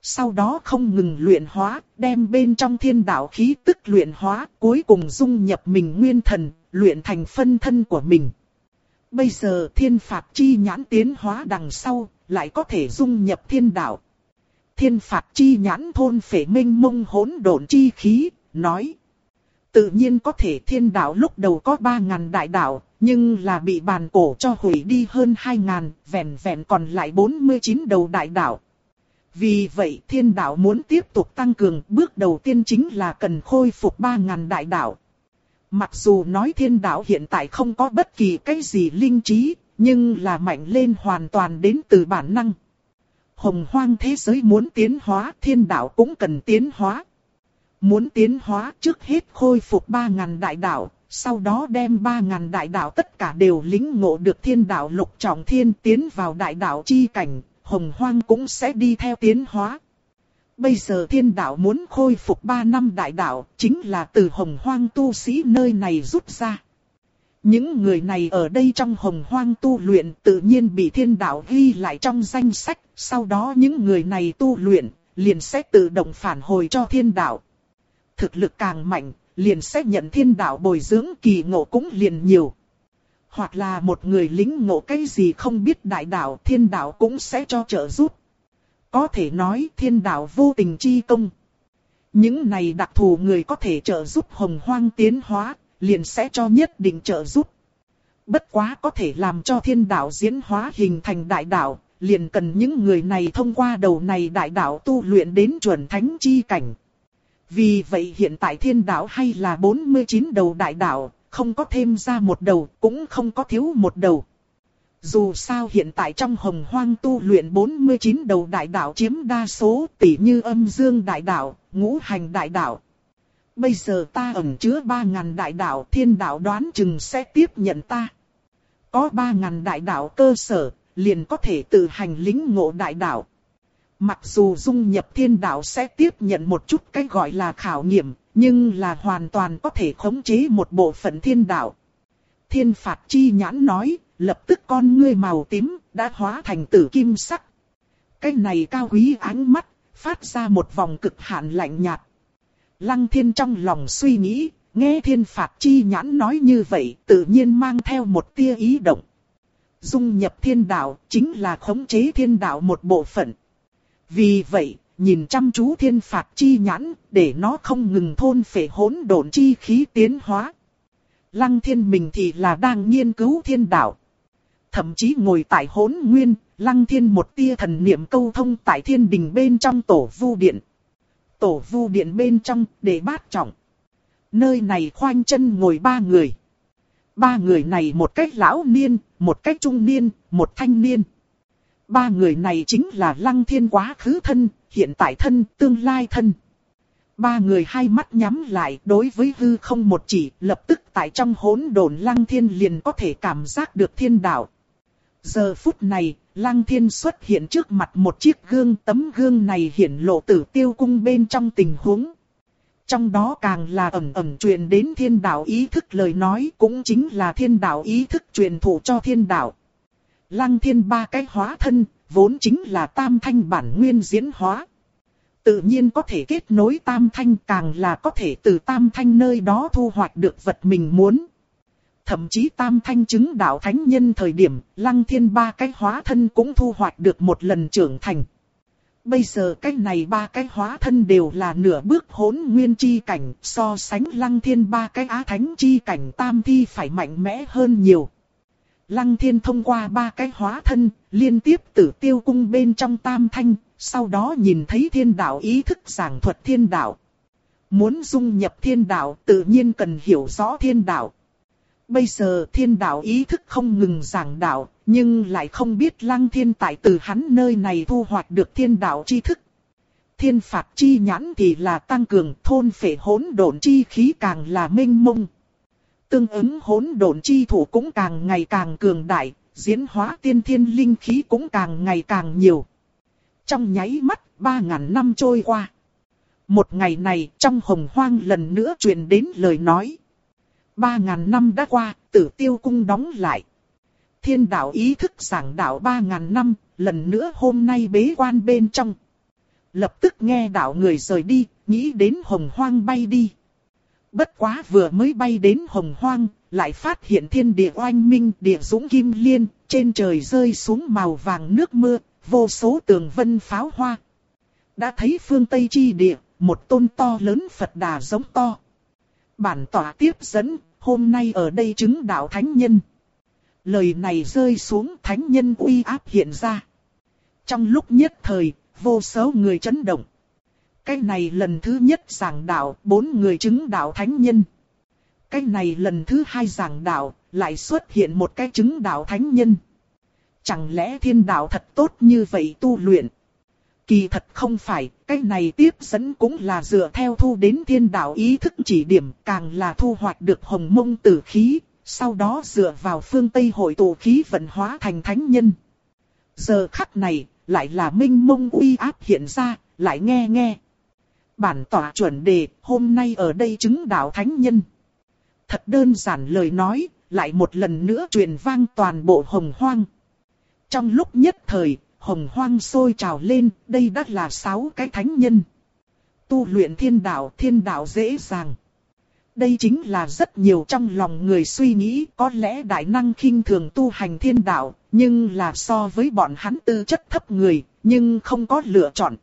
Sau đó không ngừng luyện hóa, đem bên trong thiên đạo khí tức luyện hóa, cuối cùng dung nhập mình nguyên thần, luyện thành phân thân của mình. Bây giờ thiên phạt chi nhãn tiến hóa đằng sau, lại có thể dung nhập thiên đạo. Thiên phạt chi nhãn thôn phệ minh mông hỗn độn chi khí, nói. Tự nhiên có thể thiên đạo lúc đầu có 3.000 đại đạo, nhưng là bị bàn cổ cho hủy đi hơn 2.000, vẹn vẹn còn lại 49 đầu đại đạo. Vì vậy thiên đạo muốn tiếp tục tăng cường bước đầu tiên chính là cần khôi phục 3.000 đại đạo. Mặc dù nói thiên đạo hiện tại không có bất kỳ cái gì linh trí, nhưng là mạnh lên hoàn toàn đến từ bản năng. Hồng hoang thế giới muốn tiến hóa, thiên đạo cũng cần tiến hóa. Muốn tiến hóa trước hết khôi phục 3.000 đại đạo, sau đó đem 3.000 đại đạo tất cả đều lính ngộ được thiên đạo lục trọng thiên tiến vào đại đạo chi cảnh, hồng hoang cũng sẽ đi theo tiến hóa. Bây giờ thiên đạo muốn khôi phục 3 năm đại đạo, chính là từ hồng hoang tu sĩ nơi này rút ra. Những người này ở đây trong hồng hoang tu luyện tự nhiên bị thiên đạo ghi lại trong danh sách, sau đó những người này tu luyện, liền sẽ tự động phản hồi cho thiên đạo. Thực lực càng mạnh, liền sẽ nhận thiên đạo bồi dưỡng kỳ ngộ cũng liền nhiều. Hoặc là một người lính ngộ cái gì không biết đại đạo, thiên đạo cũng sẽ cho trợ giúp. Có thể nói thiên đạo vô tình chi công. Những này đặc thù người có thể trợ giúp hồng hoang tiến hóa, liền sẽ cho nhất định trợ giúp. Bất quá có thể làm cho thiên đạo diễn hóa hình thành đại đạo, liền cần những người này thông qua đầu này đại đạo tu luyện đến chuẩn thánh chi cảnh. Vì vậy hiện tại thiên đạo hay là 49 đầu đại đạo, không có thêm ra một đầu, cũng không có thiếu một đầu. Dù sao hiện tại trong hồng hoang tu luyện 49 đầu đại đạo chiếm đa số tỷ như âm dương đại đạo, ngũ hành đại đạo, Bây giờ ta ẩn chứa ba ngàn đại đạo thiên đạo đoán chừng sẽ tiếp nhận ta. Có ba ngàn đại đạo cơ sở, liền có thể tự hành lính ngộ đại đạo. Mặc dù dung nhập thiên đạo sẽ tiếp nhận một chút cái gọi là khảo nghiệm, nhưng là hoàn toàn có thể khống chế một bộ phận thiên đạo. Thiên phạt chi nhãn nói, lập tức con ngươi màu tím, đã hóa thành tử kim sắc. Cái này cao quý ánh mắt, phát ra một vòng cực hạn lạnh nhạt. Lăng thiên trong lòng suy nghĩ, nghe thiên phạt chi nhãn nói như vậy, tự nhiên mang theo một tia ý động. Dung nhập thiên đạo, chính là khống chế thiên đạo một bộ phận. Vì vậy, nhìn chăm chú thiên phạt chi nhãn, để nó không ngừng thôn phệ hỗn độn chi khí tiến hóa. Lăng thiên mình thì là đang nghiên cứu thiên đạo. Thậm chí ngồi tại hỗn nguyên, lăng thiên một tia thần niệm câu thông tại thiên đình bên trong tổ vu điện. Tổ vu điện bên trong, để bát trọng. Nơi này khoanh chân ngồi ba người. Ba người này một cách lão niên, một cách trung niên, một thanh niên. Ba người này chính là lăng thiên quá khứ thân, hiện tại thân, tương lai thân. Ba người hai mắt nhắm lại đối với hư không một chỉ, lập tức tại trong hỗn đồn lăng thiên liền có thể cảm giác được thiên đạo. Giờ phút này, lăng thiên xuất hiện trước mặt một chiếc gương, tấm gương này hiển lộ tử tiêu cung bên trong tình huống. Trong đó càng là ẩn ẩn truyền đến thiên đạo ý thức lời nói cũng chính là thiên đạo ý thức truyền thụ cho thiên đạo. Lăng thiên ba cái hóa thân, vốn chính là tam thanh bản nguyên diễn hóa. Tự nhiên có thể kết nối tam thanh càng là có thể từ tam thanh nơi đó thu hoạch được vật mình muốn. Thậm chí tam thanh chứng đạo thánh nhân thời điểm, lăng thiên ba cái hóa thân cũng thu hoạch được một lần trưởng thành. Bây giờ cái này ba cái hóa thân đều là nửa bước hỗn nguyên chi cảnh, so sánh lăng thiên ba cái á thánh chi cảnh tam thi phải mạnh mẽ hơn nhiều. Lăng thiên thông qua ba cái hóa thân, liên tiếp tử tiêu cung bên trong tam thanh, sau đó nhìn thấy thiên đạo ý thức giảng thuật thiên đạo. Muốn dung nhập thiên đạo tự nhiên cần hiểu rõ thiên đạo. Bây giờ thiên đạo ý thức không ngừng giảng đạo, nhưng lại không biết lăng thiên tại từ hắn nơi này thu hoạch được thiên đạo chi thức. Thiên phạt chi nhãn thì là tăng cường thôn phệ hỗn độn chi khí càng là minh mông. Tương ứng hỗn độn chi thủ cũng càng ngày càng cường đại, diễn hóa tiên thiên linh khí cũng càng ngày càng nhiều. Trong nháy mắt, ba ngàn năm trôi qua. Một ngày này, trong hồng hoang lần nữa truyền đến lời nói. Ba ngàn năm đã qua, tử tiêu cung đóng lại. Thiên đạo ý thức giảng đạo ba ngàn năm, lần nữa hôm nay bế quan bên trong. Lập tức nghe đạo người rời đi, nghĩ đến hồng hoang bay đi. Bất quá vừa mới bay đến hồng hoang, lại phát hiện thiên địa oanh minh địa dũng kim liên, trên trời rơi xuống màu vàng nước mưa, vô số tường vân pháo hoa. Đã thấy phương Tây chi địa, một tôn to lớn Phật đà giống to. Bản tỏa tiếp dẫn, hôm nay ở đây chứng đạo thánh nhân. Lời này rơi xuống thánh nhân uy áp hiện ra. Trong lúc nhất thời, vô số người chấn động. Cái này lần thứ nhất giảng đạo, bốn người chứng đạo thánh nhân. Cái này lần thứ hai giảng đạo, lại xuất hiện một cái chứng đạo thánh nhân. Chẳng lẽ thiên đạo thật tốt như vậy tu luyện? Kỳ thật không phải, cái này tiếp dẫn cũng là dựa theo thu đến thiên đạo ý thức chỉ điểm, càng là thu hoạch được hồng mông tử khí, sau đó dựa vào phương Tây hội tụ khí vận hóa thành thánh nhân. Giờ khắc này, lại là minh mông uy áp hiện ra, lại nghe nghe. Bản tỏa chuẩn đề, hôm nay ở đây chứng đạo thánh nhân. Thật đơn giản lời nói, lại một lần nữa truyền vang toàn bộ hồng hoang. Trong lúc nhất thời, hồng hoang sôi trào lên, đây đã là sáu cái thánh nhân. Tu luyện thiên đạo, thiên đạo dễ dàng. Đây chính là rất nhiều trong lòng người suy nghĩ có lẽ đại năng khinh thường tu hành thiên đạo, nhưng là so với bọn hắn tư chất thấp người, nhưng không có lựa chọn.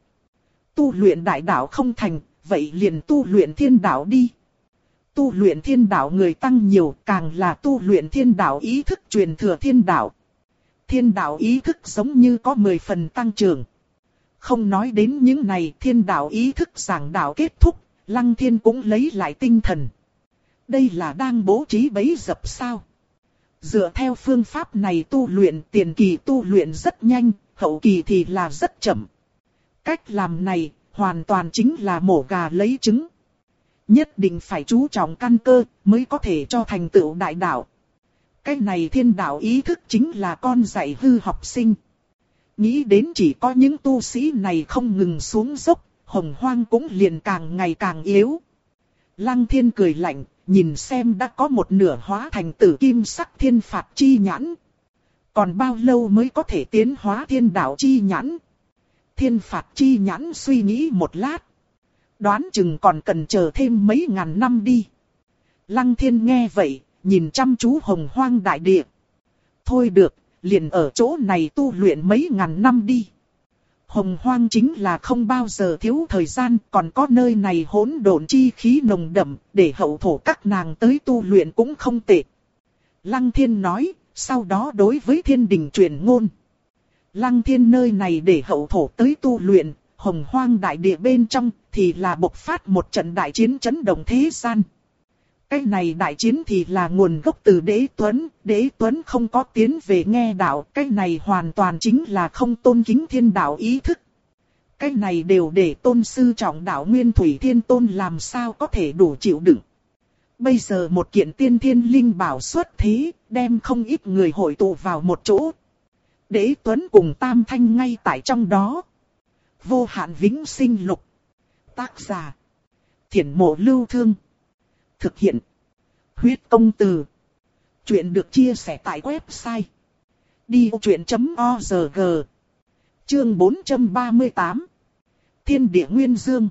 Tu luyện đại đạo không thành, vậy liền tu luyện thiên đạo đi. Tu luyện thiên đạo người tăng nhiều, càng là tu luyện thiên đạo ý thức truyền thừa thiên đạo thiên đạo ý thức giống như có 10 phần tăng trưởng. Không nói đến những này thiên đạo ý thức giảng đạo kết thúc, lăng thiên cũng lấy lại tinh thần. Đây là đang bố trí bấy dập sao. Dựa theo phương pháp này tu luyện tiền kỳ tu luyện rất nhanh, hậu kỳ thì là rất chậm. Cách làm này hoàn toàn chính là mổ gà lấy trứng. Nhất định phải chú trọng căn cơ mới có thể cho thành tựu đại đạo. Cái này thiên đạo ý thức chính là con dạy hư học sinh. Nghĩ đến chỉ có những tu sĩ này không ngừng xuống dốc, hồng hoang cũng liền càng ngày càng yếu. Lăng thiên cười lạnh, nhìn xem đã có một nửa hóa thành tử kim sắc thiên phạt chi nhãn. Còn bao lâu mới có thể tiến hóa thiên đạo chi nhãn? Thiên phạt chi nhãn suy nghĩ một lát. Đoán chừng còn cần chờ thêm mấy ngàn năm đi. Lăng thiên nghe vậy, nhìn chăm chú hồng hoang đại địa. Thôi được, liền ở chỗ này tu luyện mấy ngàn năm đi. Hồng hoang chính là không bao giờ thiếu thời gian, còn có nơi này hỗn độn chi khí nồng đậm, để hậu thổ các nàng tới tu luyện cũng không tệ. Lăng thiên nói, sau đó đối với thiên đình truyền ngôn. Lăng thiên nơi này để hậu thổ tới tu luyện, hồng hoang đại địa bên trong thì là bộc phát một trận đại chiến chấn động thế gian. Cái này đại chiến thì là nguồn gốc từ đế tuấn, đế tuấn không có tiến về nghe đạo, cái này hoàn toàn chính là không tôn kính thiên đạo ý thức. Cái này đều để tôn sư trọng đạo nguyên thủy thiên tôn làm sao có thể đủ chịu đựng. Bây giờ một kiện tiên thiên linh bảo xuất thế, đem không ít người hội tụ vào một chỗ. Đế tuấn cùng tam thanh ngay tại trong đó. Vô hạn vĩnh sinh lục. Tác giả. Thiển mộ lưu thương. Thực hiện. Huyết công từ. Chuyện được chia sẻ tại website. Đi truyện.org Chương 438 Thiên địa nguyên dương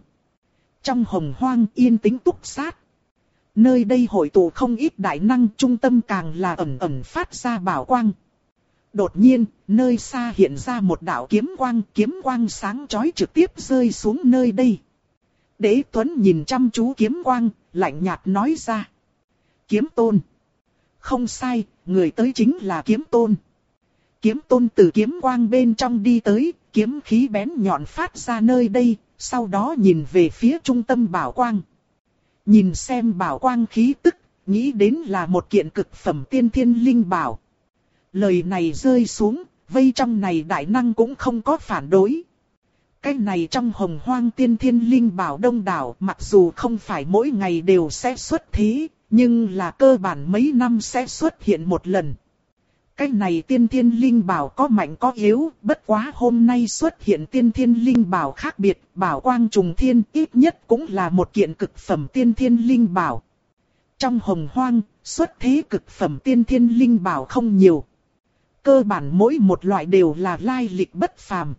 Trong hồng hoang yên tĩnh túc sát. Nơi đây hội tụ không ít đại năng trung tâm càng là ẩn ẩn phát ra bảo quang. Đột nhiên, nơi xa hiện ra một đạo kiếm quang, kiếm quang sáng chói trực tiếp rơi xuống nơi đây. Đế Tuấn nhìn chăm chú kiếm quang, lạnh nhạt nói ra. Kiếm tôn. Không sai, người tới chính là kiếm tôn. Kiếm tôn từ kiếm quang bên trong đi tới, kiếm khí bén nhọn phát ra nơi đây, sau đó nhìn về phía trung tâm bảo quang. Nhìn xem bảo quang khí tức, nghĩ đến là một kiện cực phẩm tiên thiên linh bảo. Lời này rơi xuống, vây trong này đại năng cũng không có phản đối. Cái này trong hồng hoang tiên thiên linh bảo đông đảo mặc dù không phải mỗi ngày đều sẽ xuất thế, nhưng là cơ bản mấy năm sẽ xuất hiện một lần. Cái này tiên thiên linh bảo có mạnh có yếu, bất quá hôm nay xuất hiện tiên thiên linh bảo khác biệt, bảo quang trùng thiên ít nhất cũng là một kiện cực phẩm tiên thiên linh bảo. Trong hồng hoang, xuất thế cực phẩm tiên thiên linh bảo không nhiều. Cơ bản mỗi một loại đều là lai lịch bất phàm.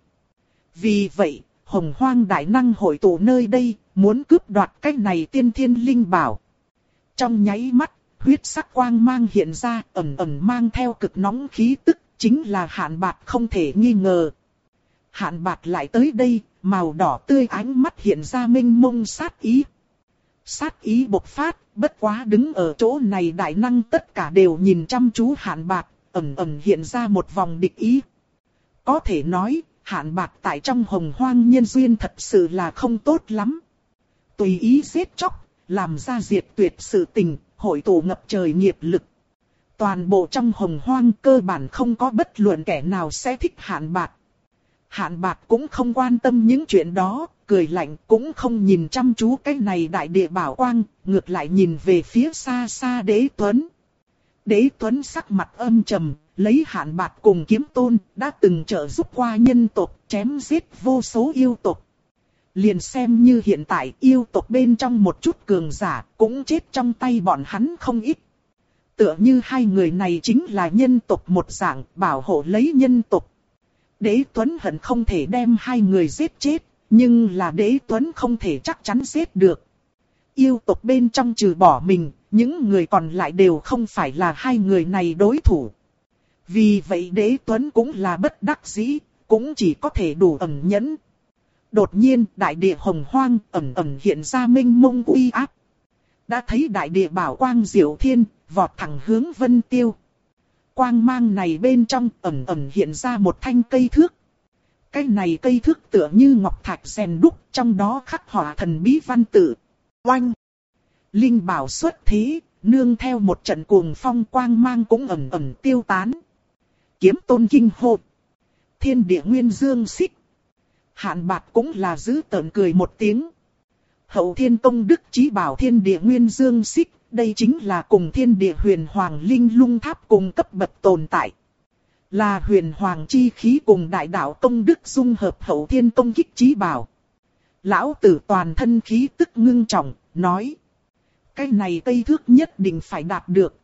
Vì vậy, hồng hoang đại năng hội tụ nơi đây, muốn cướp đoạt cái này tiên thiên linh bảo. Trong nháy mắt, huyết sắc quang mang hiện ra, ẩn ẩn mang theo cực nóng khí tức, chính là hạn bạc không thể nghi ngờ. Hạn bạc lại tới đây, màu đỏ tươi ánh mắt hiện ra minh mông sát ý. Sát ý bộc phát, bất quá đứng ở chỗ này đại năng tất cả đều nhìn chăm chú hạn bạc, ẩn ẩn hiện ra một vòng địch ý. Có thể nói, hạn bạc tại trong hồng hoang nhân duyên thật sự là không tốt lắm. Tùy ý giết chóc, làm ra diệt tuyệt sự tình, hội tụ ngập trời nghiệp lực. Toàn bộ trong hồng hoang cơ bản không có bất luận kẻ nào sẽ thích hạn bạc. Hạn bạc cũng không quan tâm những chuyện đó, cười lạnh cũng không nhìn chăm chú cái này đại địa bảo quang, ngược lại nhìn về phía xa xa đế tuấn. Đế tuấn sắc mặt âm trầm, lấy hạn bạc cùng kiếm tôn, đã từng trợ giúp qua nhân tộc, chém giết vô số yêu tộc. Liền xem như hiện tại yêu tộc bên trong một chút cường giả, cũng chết trong tay bọn hắn không ít. Tựa như hai người này chính là nhân tộc một dạng, bảo hộ lấy nhân tộc. Đế Tuấn hận không thể đem hai người giết chết, nhưng là đế Tuấn không thể chắc chắn giết được. Yêu tộc bên trong trừ bỏ mình, những người còn lại đều không phải là hai người này đối thủ. Vì vậy đế tuấn cũng là bất đắc dĩ, cũng chỉ có thể đủ ẩn nhẫn. Đột nhiên đại địa hồng hoang ẩn ẩn hiện ra minh mông uy áp. Đã thấy đại địa bảo quang diệu thiên, vọt thẳng hướng vân tiêu. Quang mang này bên trong ẩn ẩn hiện ra một thanh cây thước. Cái này cây thước tựa như ngọc thạch rèn đúc, trong đó khắc họa thần bí văn tự. Oanh! Linh bảo xuất thế, nương theo một trận cuồng phong quang mang cũng ẩm ẩm tiêu tán. Kiếm tôn kinh hộp. Thiên địa nguyên dương xích. Hạn bạc cũng là giữ tợn cười một tiếng. hậu thiên công đức trí bảo thiên địa nguyên dương xích, đây chính là cùng thiên địa huyền hoàng linh lung tháp cùng cấp bậc tồn tại. Là huyền hoàng chi khí cùng đại đạo công đức dung hợp hậu thiên công kích trí bảo. Lão tử toàn thân khí tức ngưng trọng, nói. Cái này cây thước nhất định phải đạt được.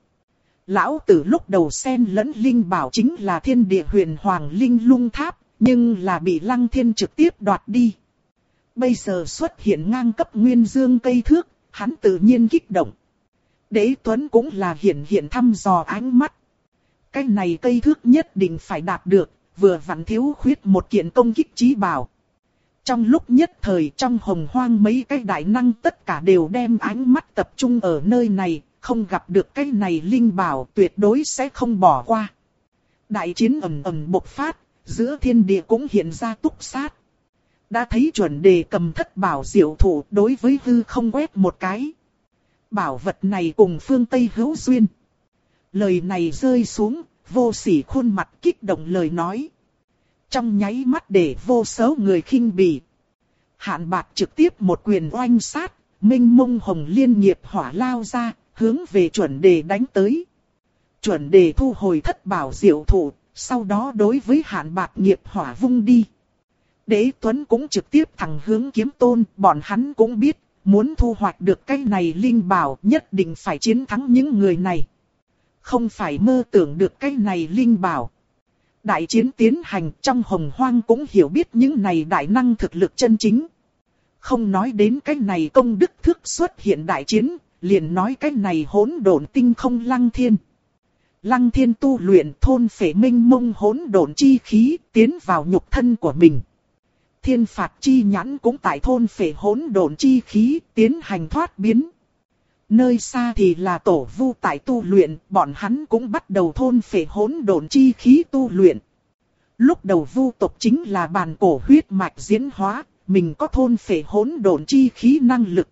Lão tử lúc đầu xen lẫn linh bảo chính là thiên địa huyền hoàng linh lung tháp, nhưng là bị lăng thiên trực tiếp đoạt đi. Bây giờ xuất hiện ngang cấp nguyên dương cây thước, hắn tự nhiên kích động. Đế Tuấn cũng là hiện hiện thăm dò ánh mắt. Cái này cây thước nhất định phải đạt được, vừa vặn thiếu khuyết một kiện công kích trí bảo. Trong lúc nhất thời trong hồng hoang mấy cái đại năng tất cả đều đem ánh mắt tập trung ở nơi này, không gặp được cái này linh bảo tuyệt đối sẽ không bỏ qua. Đại chiến ầm ầm bộc phát, giữa thiên địa cũng hiện ra túc sát. Đã thấy chuẩn đề cầm thất bảo diệu thủ đối với hư không quét một cái. Bảo vật này cùng phương Tây hữu duyên. Lời này rơi xuống, vô sỉ khuôn mặt kích động lời nói. Trong nháy mắt để vô số người khinh bỉ. Hạn bạc trực tiếp một quyền oanh sát, minh mông hồng liên nghiệp hỏa lao ra, hướng về chuẩn đề đánh tới. Chuẩn đề thu hồi thất bảo diệu thủ, sau đó đối với hạn bạc nghiệp hỏa vung đi. Đế Tuấn cũng trực tiếp thẳng hướng kiếm tôn, bọn hắn cũng biết, muốn thu hoạch được cái này linh bảo nhất định phải chiến thắng những người này. Không phải mơ tưởng được cái này linh bảo. Đại chiến tiến hành trong hồng hoang cũng hiểu biết những này đại năng thực lực chân chính. Không nói đến cái này công đức thức xuất hiện đại chiến, liền nói cái này hỗn độn tinh không lăng thiên. Lăng thiên tu luyện thôn phệ minh mông hỗn độn chi khí tiến vào nhục thân của mình. Thiên phạt chi nhãn cũng tại thôn phệ hỗn độn chi khí tiến hành thoát biến. Nơi xa thì là tổ vu tại tu luyện, bọn hắn cũng bắt đầu thôn phệ hỗn độn chi khí tu luyện. Lúc đầu vu tộc chính là bàn cổ huyết mạch diễn hóa, mình có thôn phệ hỗn độn chi khí năng lực.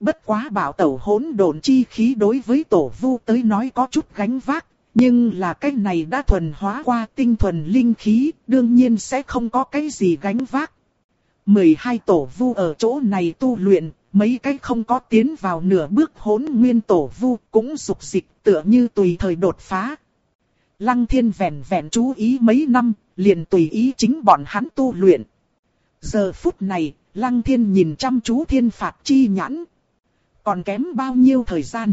Bất quá bảo tẩu hỗn độn chi khí đối với tổ vu tới nói có chút gánh vác, nhưng là cái này đã thuần hóa qua tinh thuần linh khí, đương nhiên sẽ không có cái gì gánh vác. 12 tổ vu ở chỗ này tu luyện, mấy cái không có tiến vào nửa bước hỗn nguyên tổ vu cũng dục dịch tựa như tùy thời đột phá. Lăng thiên vẹn vẹn chú ý mấy năm, liền tùy ý chính bọn hắn tu luyện. Giờ phút này, lăng thiên nhìn chăm chú thiên phạt chi nhãn. Còn kém bao nhiêu thời gian?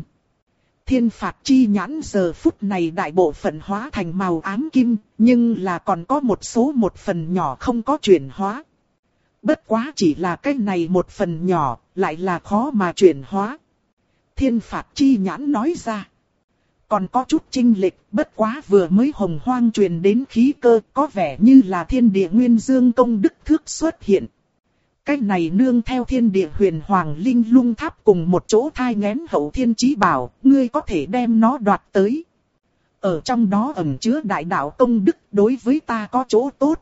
Thiên phạt chi nhãn giờ phút này đại bộ phận hóa thành màu ám kim, nhưng là còn có một số một phần nhỏ không có chuyển hóa. Bất quá chỉ là cái này một phần nhỏ, lại là khó mà chuyển hóa. Thiên phạt chi nhãn nói ra. Còn có chút trinh lịch, bất quá vừa mới hồng hoang truyền đến khí cơ, có vẻ như là thiên địa nguyên dương công đức thước xuất hiện. Cái này nương theo thiên địa huyền hoàng linh lung tháp cùng một chỗ thai ngén hậu thiên chí bảo, ngươi có thể đem nó đoạt tới. Ở trong đó ẩn chứa đại đạo công đức đối với ta có chỗ tốt.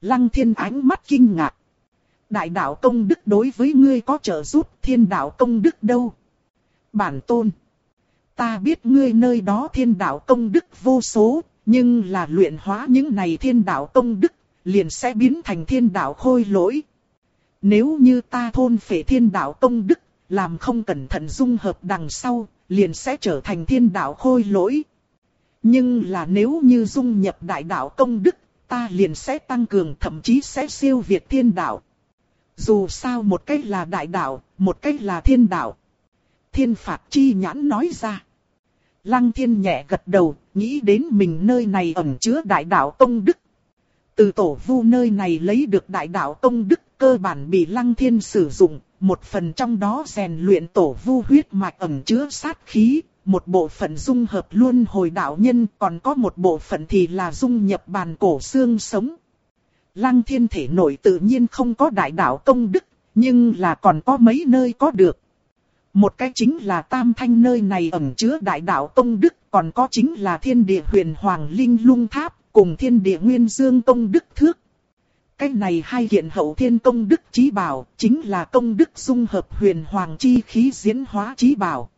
Lăng thiên ánh mắt kinh ngạc. Đại đạo công đức đối với ngươi có trợ giúp thiên đạo công đức đâu? Bản tôn. Ta biết ngươi nơi đó thiên đạo công đức vô số, nhưng là luyện hóa những này thiên đạo công đức, liền sẽ biến thành thiên đạo khôi lỗi. Nếu như ta thôn phệ thiên đạo công đức, làm không cẩn thận dung hợp đằng sau, liền sẽ trở thành thiên đạo khôi lỗi. Nhưng là nếu như dung nhập đại đạo công đức, ta liền sẽ tăng cường thậm chí sẽ siêu việt thiên đạo. Dù sao một cách là đại đạo, một cách là thiên đạo. Thiên phạt chi nhãn nói ra. Lăng thiên nhẹ gật đầu, nghĩ đến mình nơi này ẩn chứa đại đạo tông đức. Từ tổ vu nơi này lấy được đại đạo tông đức cơ bản bị lăng thiên sử dụng, một phần trong đó rèn luyện tổ vu huyết mạch ẩn chứa sát khí, một bộ phận dung hợp luôn hồi đạo nhân, còn có một bộ phận thì là dung nhập bàn cổ xương sống. Lăng thiên thể nội tự nhiên không có đại đạo công đức, nhưng là còn có mấy nơi có được. Một cái chính là tam thanh nơi này ẩn chứa đại đạo công đức, còn có chính là thiên địa huyền hoàng linh lung tháp, cùng thiên địa nguyên dương công đức thước. Cái này hai hiện hậu thiên công đức trí bảo, chính là công đức dung hợp huyền hoàng chi khí diễn hóa trí bảo.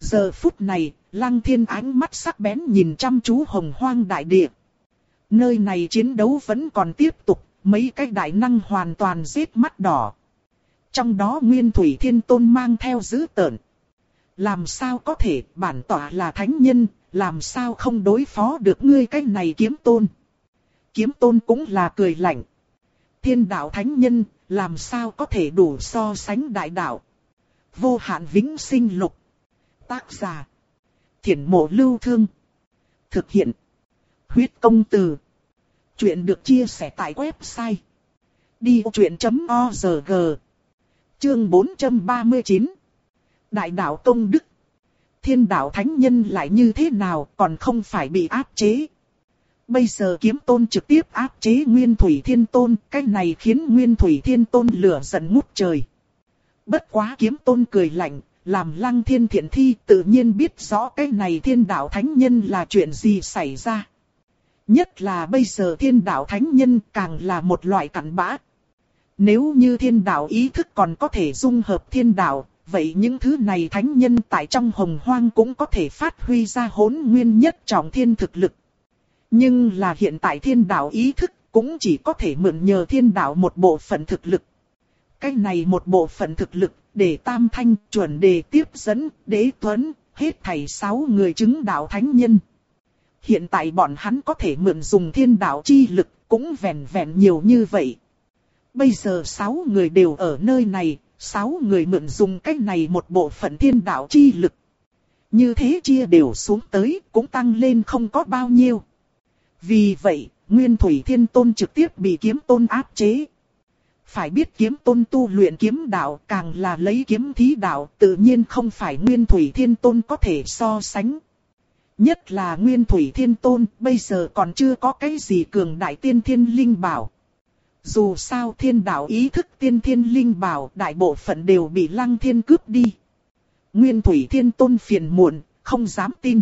Giờ phút này, lăng thiên ánh mắt sắc bén nhìn chăm chú hồng hoang đại địa. Nơi này chiến đấu vẫn còn tiếp tục, mấy cái đại năng hoàn toàn giết mắt đỏ. trong đó Nguyên Thủy Thiên Tôn mang theo dữ tợn. Làm sao có thể bản tỏa là thánh nhân, làm sao không đối phó được ngươi cái này kiếm tôn. Kiếm tôn cũng là cười lạnh. Thiên đạo thánh nhân, làm sao có thể đủ so sánh đại đạo. Vô hạn vĩnh sinh lục. Tác giả. Thiển mộ lưu thương. Thực hiện. Huyết công từ. Chuyện được chia sẻ tại website. Đi truyện.org Chương 439 Đại đạo công đức Thiên đạo thánh nhân lại như thế nào còn không phải bị áp chế. Bây giờ kiếm tôn trực tiếp áp chế Nguyên Thủy Thiên Tôn, cái này khiến Nguyên Thủy Thiên Tôn lửa giận ngút trời. Bất quá kiếm tôn cười lạnh, làm lăng thiên thiện thi tự nhiên biết rõ cái này thiên đạo thánh nhân là chuyện gì xảy ra. Nhất là bây giờ thiên đạo thánh nhân càng là một loại cặn bã. Nếu như thiên đạo ý thức còn có thể dung hợp thiên đạo, vậy những thứ này thánh nhân tại trong hồng hoang cũng có thể phát huy ra hỗn nguyên nhất trọng thiên thực lực. Nhưng là hiện tại thiên đạo ý thức cũng chỉ có thể mượn nhờ thiên đạo một bộ phận thực lực. Cái này một bộ phận thực lực để tam thanh chuẩn đề tiếp dẫn, đế tuấn, hết thảy sáu người chứng đạo thánh nhân. Hiện tại bọn hắn có thể mượn dùng thiên đạo chi lực cũng vẹn vẹn nhiều như vậy. Bây giờ sáu người đều ở nơi này, sáu người mượn dùng cách này một bộ phận thiên đạo chi lực. Như thế chia đều xuống tới cũng tăng lên không có bao nhiêu. Vì vậy, Nguyên Thủy Thiên Tôn trực tiếp bị kiếm tôn áp chế. Phải biết kiếm tôn tu luyện kiếm đạo càng là lấy kiếm thí đạo tự nhiên không phải Nguyên Thủy Thiên Tôn có thể so sánh. Nhất là Nguyên Thủy Thiên Tôn bây giờ còn chưa có cái gì cường đại tiên thiên linh bảo. Dù sao thiên đạo ý thức tiên thiên linh bảo đại bộ phận đều bị lăng thiên cướp đi. Nguyên Thủy Thiên Tôn phiền muộn, không dám tin.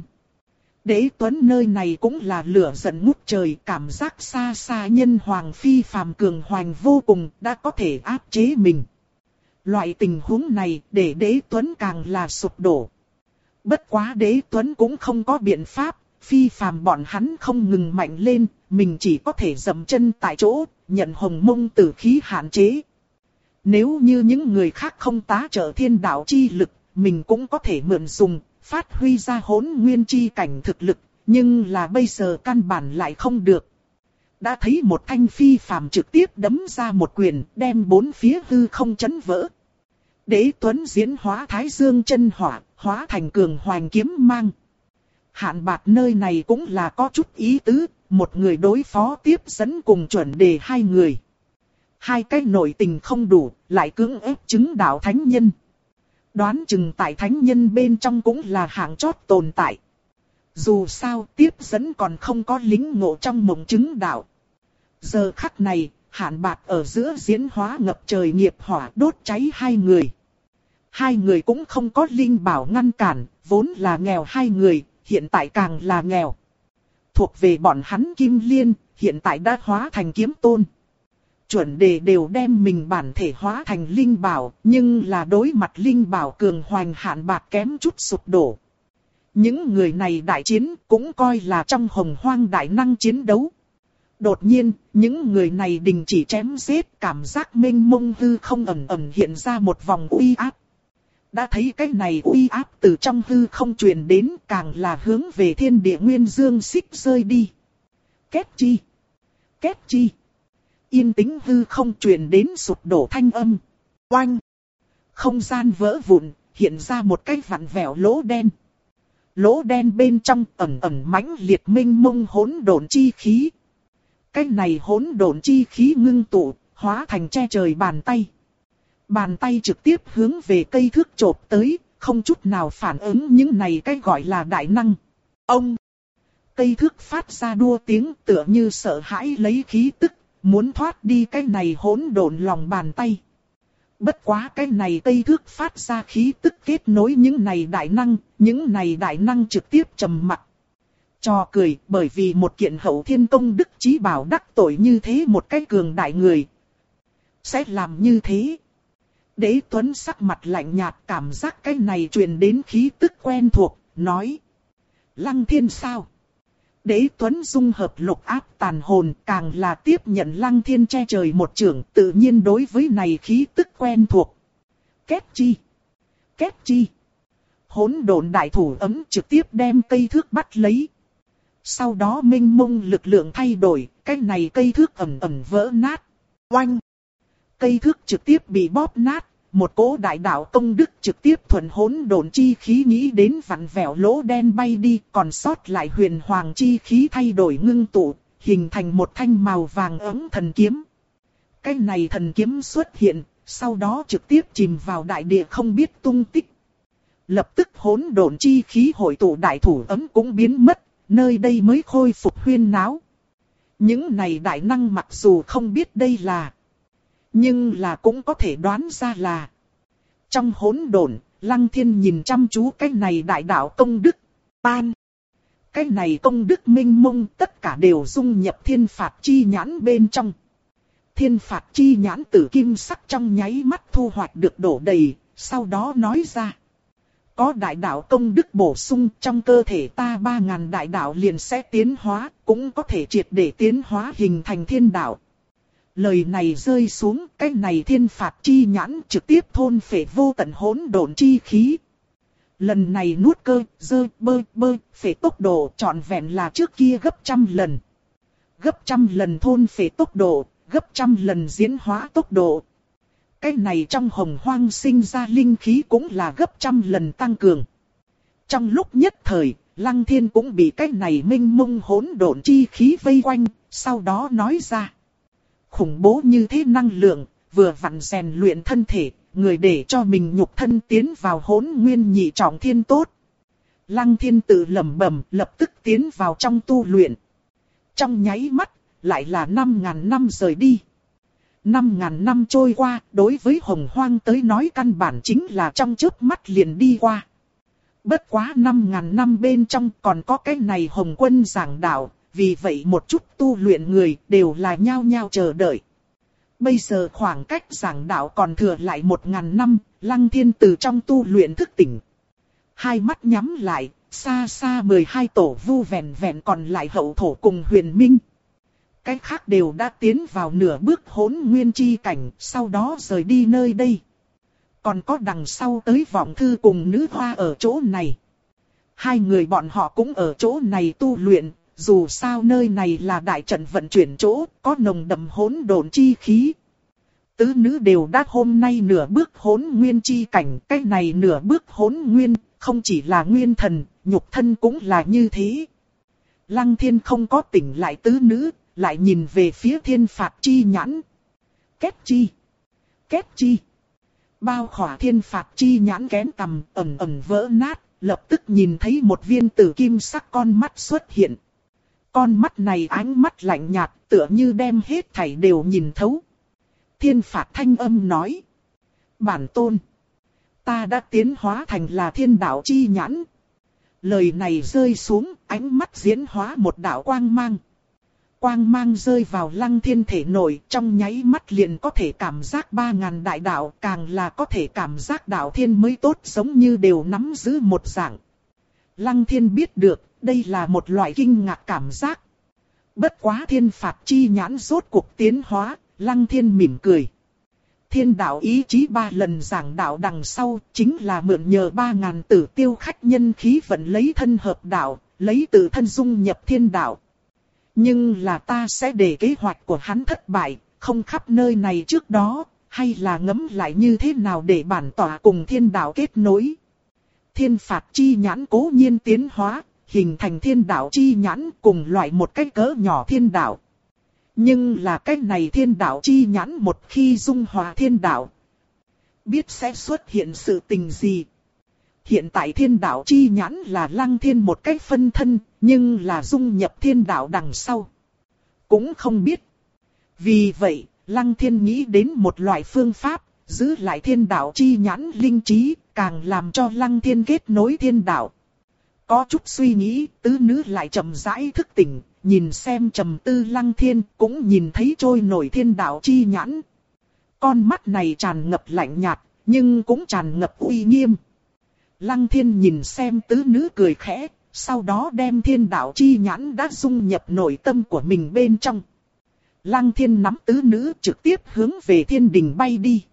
Đế Tuấn nơi này cũng là lửa giận ngút trời, cảm giác xa xa nhân Hoàng Phi phàm cường hoành vô cùng, đã có thể áp chế mình. Loại tình huống này để đế Tuấn càng là sụp đổ. Bất quá đế Tuấn cũng không có biện pháp, phi phàm bọn hắn không ngừng mạnh lên, mình chỉ có thể dậm chân tại chỗ, nhận hồng mông tử khí hạn chế. Nếu như những người khác không tá trợ thiên đạo chi lực, mình cũng có thể mượn dùng, phát huy ra hỗn nguyên chi cảnh thực lực, nhưng là bây giờ căn bản lại không được. Đã thấy một thanh phi phàm trực tiếp đấm ra một quyền, đem bốn phía hư không chấn vỡ. Đế Tuấn diễn hóa Thái Dương chân hỏa, hóa thành cường hoành kiếm mang. Hạn bạc nơi này cũng là có chút ý tứ, một người đối phó tiếp dẫn cùng chuẩn đề hai người. Hai cái nội tình không đủ, lại cưỡng ép chứng đạo thánh nhân. Đoán chừng tại thánh nhân bên trong cũng là hạng chót tồn tại. Dù sao tiếp dẫn còn không có lính ngộ trong mộng chứng đạo. Giờ khắc này, hạn bạc ở giữa diễn hóa ngập trời nghiệp hỏa đốt cháy hai người. Hai người cũng không có linh bảo ngăn cản, vốn là nghèo hai người, hiện tại càng là nghèo. Thuộc về bọn hắn Kim Liên, hiện tại đã hóa thành kiếm tôn. Chuẩn đề đều đem mình bản thể hóa thành linh bảo, nhưng là đối mặt linh bảo cường hoành hạn bạc kém chút sụp đổ. Những người này đại chiến cũng coi là trong hồng hoang đại năng chiến đấu. Đột nhiên, những người này đình chỉ chém giết, cảm giác mênh mông hư không ẩn ẩn hiện ra một vòng uy áp. Đã thấy cái này uy áp từ trong hư không truyền đến càng là hướng về thiên địa nguyên dương xích rơi đi. Kết chi? Kết chi? Yên tĩnh hư không truyền đến sụp đổ thanh âm. Oanh! Không gian vỡ vụn, hiện ra một cái vặn vẹo lỗ đen. Lỗ đen bên trong ẩn ẩn mãnh liệt minh mông hỗn độn chi khí. Cái này hỗn độn chi khí ngưng tụ, hóa thành che trời bàn tay. Bàn tay trực tiếp hướng về cây thước chộp tới, không chút nào phản ứng những này cái gọi là đại năng. Ông! Cây thước phát ra đua tiếng tựa như sợ hãi lấy khí tức, muốn thoát đi cái này hỗn độn lòng bàn tay. Bất quá cái này cây thước phát ra khí tức kết nối những này đại năng, những này đại năng trực tiếp trầm mặt. Cho cười bởi vì một kiện hậu thiên công đức trí bảo đắc tội như thế một cái cường đại người. Sẽ làm như thế. Đế Tuấn sắc mặt lạnh nhạt cảm giác cái này truyền đến khí tức quen thuộc, nói. Lăng thiên sao? Đế Tuấn dung hợp lục áp tàn hồn càng là tiếp nhận lăng thiên che trời một trưởng tự nhiên đối với này khí tức quen thuộc. Két chi. Két chi. Hỗn độn đại thủ ấm trực tiếp đem cây thước bắt lấy. Sau đó minh mông lực lượng thay đổi, cái này cây thước ẩm ẩm vỡ nát. Oanh! Cây thước trực tiếp bị bóp nát, một cỗ đại đạo công đức trực tiếp thuần hỗn độn chi khí nghĩ đến vặn vẹo lỗ đen bay đi, còn sót lại huyền hoàng chi khí thay đổi ngưng tụ, hình thành một thanh màu vàng ấm thần kiếm. Cái này thần kiếm xuất hiện, sau đó trực tiếp chìm vào đại địa không biết tung tích. Lập tức hỗn độn chi khí hội tụ đại thủ ấm cũng biến mất, nơi đây mới khôi phục huyên náo. Những này đại năng mặc dù không biết đây là, nhưng là cũng có thể đoán ra là. Trong hỗn độn, Lăng Thiên nhìn chăm chú cái này đại đạo công đức, tan. Cái này công đức minh mông tất cả đều dung nhập thiên phạt chi nhãn bên trong. Thiên phạt chi nhãn tử kim sắc trong nháy mắt thu hoạch được đổ đầy, sau đó nói ra. Có đại đạo công đức bổ sung trong cơ thể ta ba ngàn đại đạo liền sẽ tiến hóa, cũng có thể triệt để tiến hóa hình thành thiên đạo. Lời này rơi xuống, cái này thiên phạt chi nhãn trực tiếp thôn phệ vô tận hỗn độn chi khí. Lần này nuốt cơ, dơ, bơ, bơ, phệ tốc độ trọn vẹn là trước kia gấp trăm lần. Gấp trăm lần thôn phệ tốc độ, gấp trăm lần diễn hóa tốc độ. Cái này trong hồng hoang sinh ra linh khí cũng là gấp trăm lần tăng cường. Trong lúc nhất thời, Lăng Thiên cũng bị cái này minh mông hỗn độn chi khí vây quanh, sau đó nói ra. Khủng bố như thế năng lượng, vừa vặn rèn luyện thân thể, người để cho mình nhục thân tiến vào hỗn nguyên nhị trọng thiên tốt. Lăng Thiên tự lẩm bẩm, lập tức tiến vào trong tu luyện. Trong nháy mắt, lại là 5.000 năm rời đi. 5.000 năm trôi qua, đối với hồng hoang tới nói căn bản chính là trong trước mắt liền đi qua. Bất quá 5.000 năm bên trong còn có cái này hồng quân giảng đạo, vì vậy một chút tu luyện người đều là nhao nhao chờ đợi. Bây giờ khoảng cách giảng đạo còn thừa lại một ngàn năm, lăng thiên từ trong tu luyện thức tỉnh. Hai mắt nhắm lại, xa xa 12 tổ vu vẹn vẹn còn lại hậu thổ cùng huyền minh cái khác đều đã tiến vào nửa bước hỗn nguyên chi cảnh, sau đó rời đi nơi đây. Còn có đằng sau tới vọng thư cùng nữ hoa ở chỗ này. Hai người bọn họ cũng ở chỗ này tu luyện, dù sao nơi này là đại trận vận chuyển chỗ, có nồng đậm hỗn độn chi khí. Tứ nữ đều đã hôm nay nửa bước hỗn nguyên chi cảnh, cái này nửa bước hỗn nguyên, không chỉ là nguyên thần, nhục thân cũng là như thế. Lăng thiên không có tỉnh lại tứ nữ, lại nhìn về phía thiên phạt chi nhãn. kết chi. kết chi. Bao khỏa thiên phạt chi nhãn kén tầm ẩn ẩn vỡ nát, lập tức nhìn thấy một viên tử kim sắc con mắt xuất hiện. Con mắt này ánh mắt lạnh nhạt, tựa như đem hết thảy đều nhìn thấu. Thiên phạt thanh âm nói. Bản tôn. Ta đã tiến hóa thành là thiên đạo chi nhãn. Lời này rơi xuống, ánh mắt diễn hóa một đạo quang mang quang mang rơi vào lăng thiên thể nổi trong nháy mắt liền có thể cảm giác ba ngàn đại đạo càng là có thể cảm giác đạo thiên mới tốt giống như đều nắm giữ một dạng. Lăng thiên biết được đây là một loại kinh ngạc cảm giác. Bất quá thiên phạt chi nhãn rốt cuộc tiến hóa, lăng thiên mỉm cười. Thiên đạo ý chí ba lần giảng đạo đằng sau chính là mượn nhờ ba ngàn tử tiêu khách nhân khí vận lấy thân hợp đạo, lấy tự thân dung nhập thiên đạo nhưng là ta sẽ để kế hoạch của hắn thất bại, không khắp nơi này trước đó, hay là ngấm lại như thế nào để bản tỏa cùng thiên đạo kết nối. Thiên phạt chi nhãn cố nhiên tiến hóa, hình thành thiên đạo chi nhãn cùng loại một cái cỡ nhỏ thiên đạo. Nhưng là cái này thiên đạo chi nhãn một khi dung hòa thiên đạo, biết sẽ xuất hiện sự tình gì. Hiện tại thiên đạo chi nhãn là lăng thiên một cách phân thân, nhưng là dung nhập thiên đạo đằng sau. Cũng không biết. Vì vậy, lăng thiên nghĩ đến một loại phương pháp, giữ lại thiên đạo chi nhãn linh trí, càng làm cho lăng thiên kết nối thiên đạo. Có chút suy nghĩ, tứ nữ lại chậm rãi thức tỉnh, nhìn xem trầm tư lăng thiên, cũng nhìn thấy trôi nổi thiên đạo chi nhãn. Con mắt này tràn ngập lạnh nhạt, nhưng cũng tràn ngập uy nghiêm. Lăng thiên nhìn xem tứ nữ cười khẽ, sau đó đem thiên đạo chi nhãn đã dung nhập nội tâm của mình bên trong. Lăng thiên nắm tứ nữ trực tiếp hướng về thiên đình bay đi.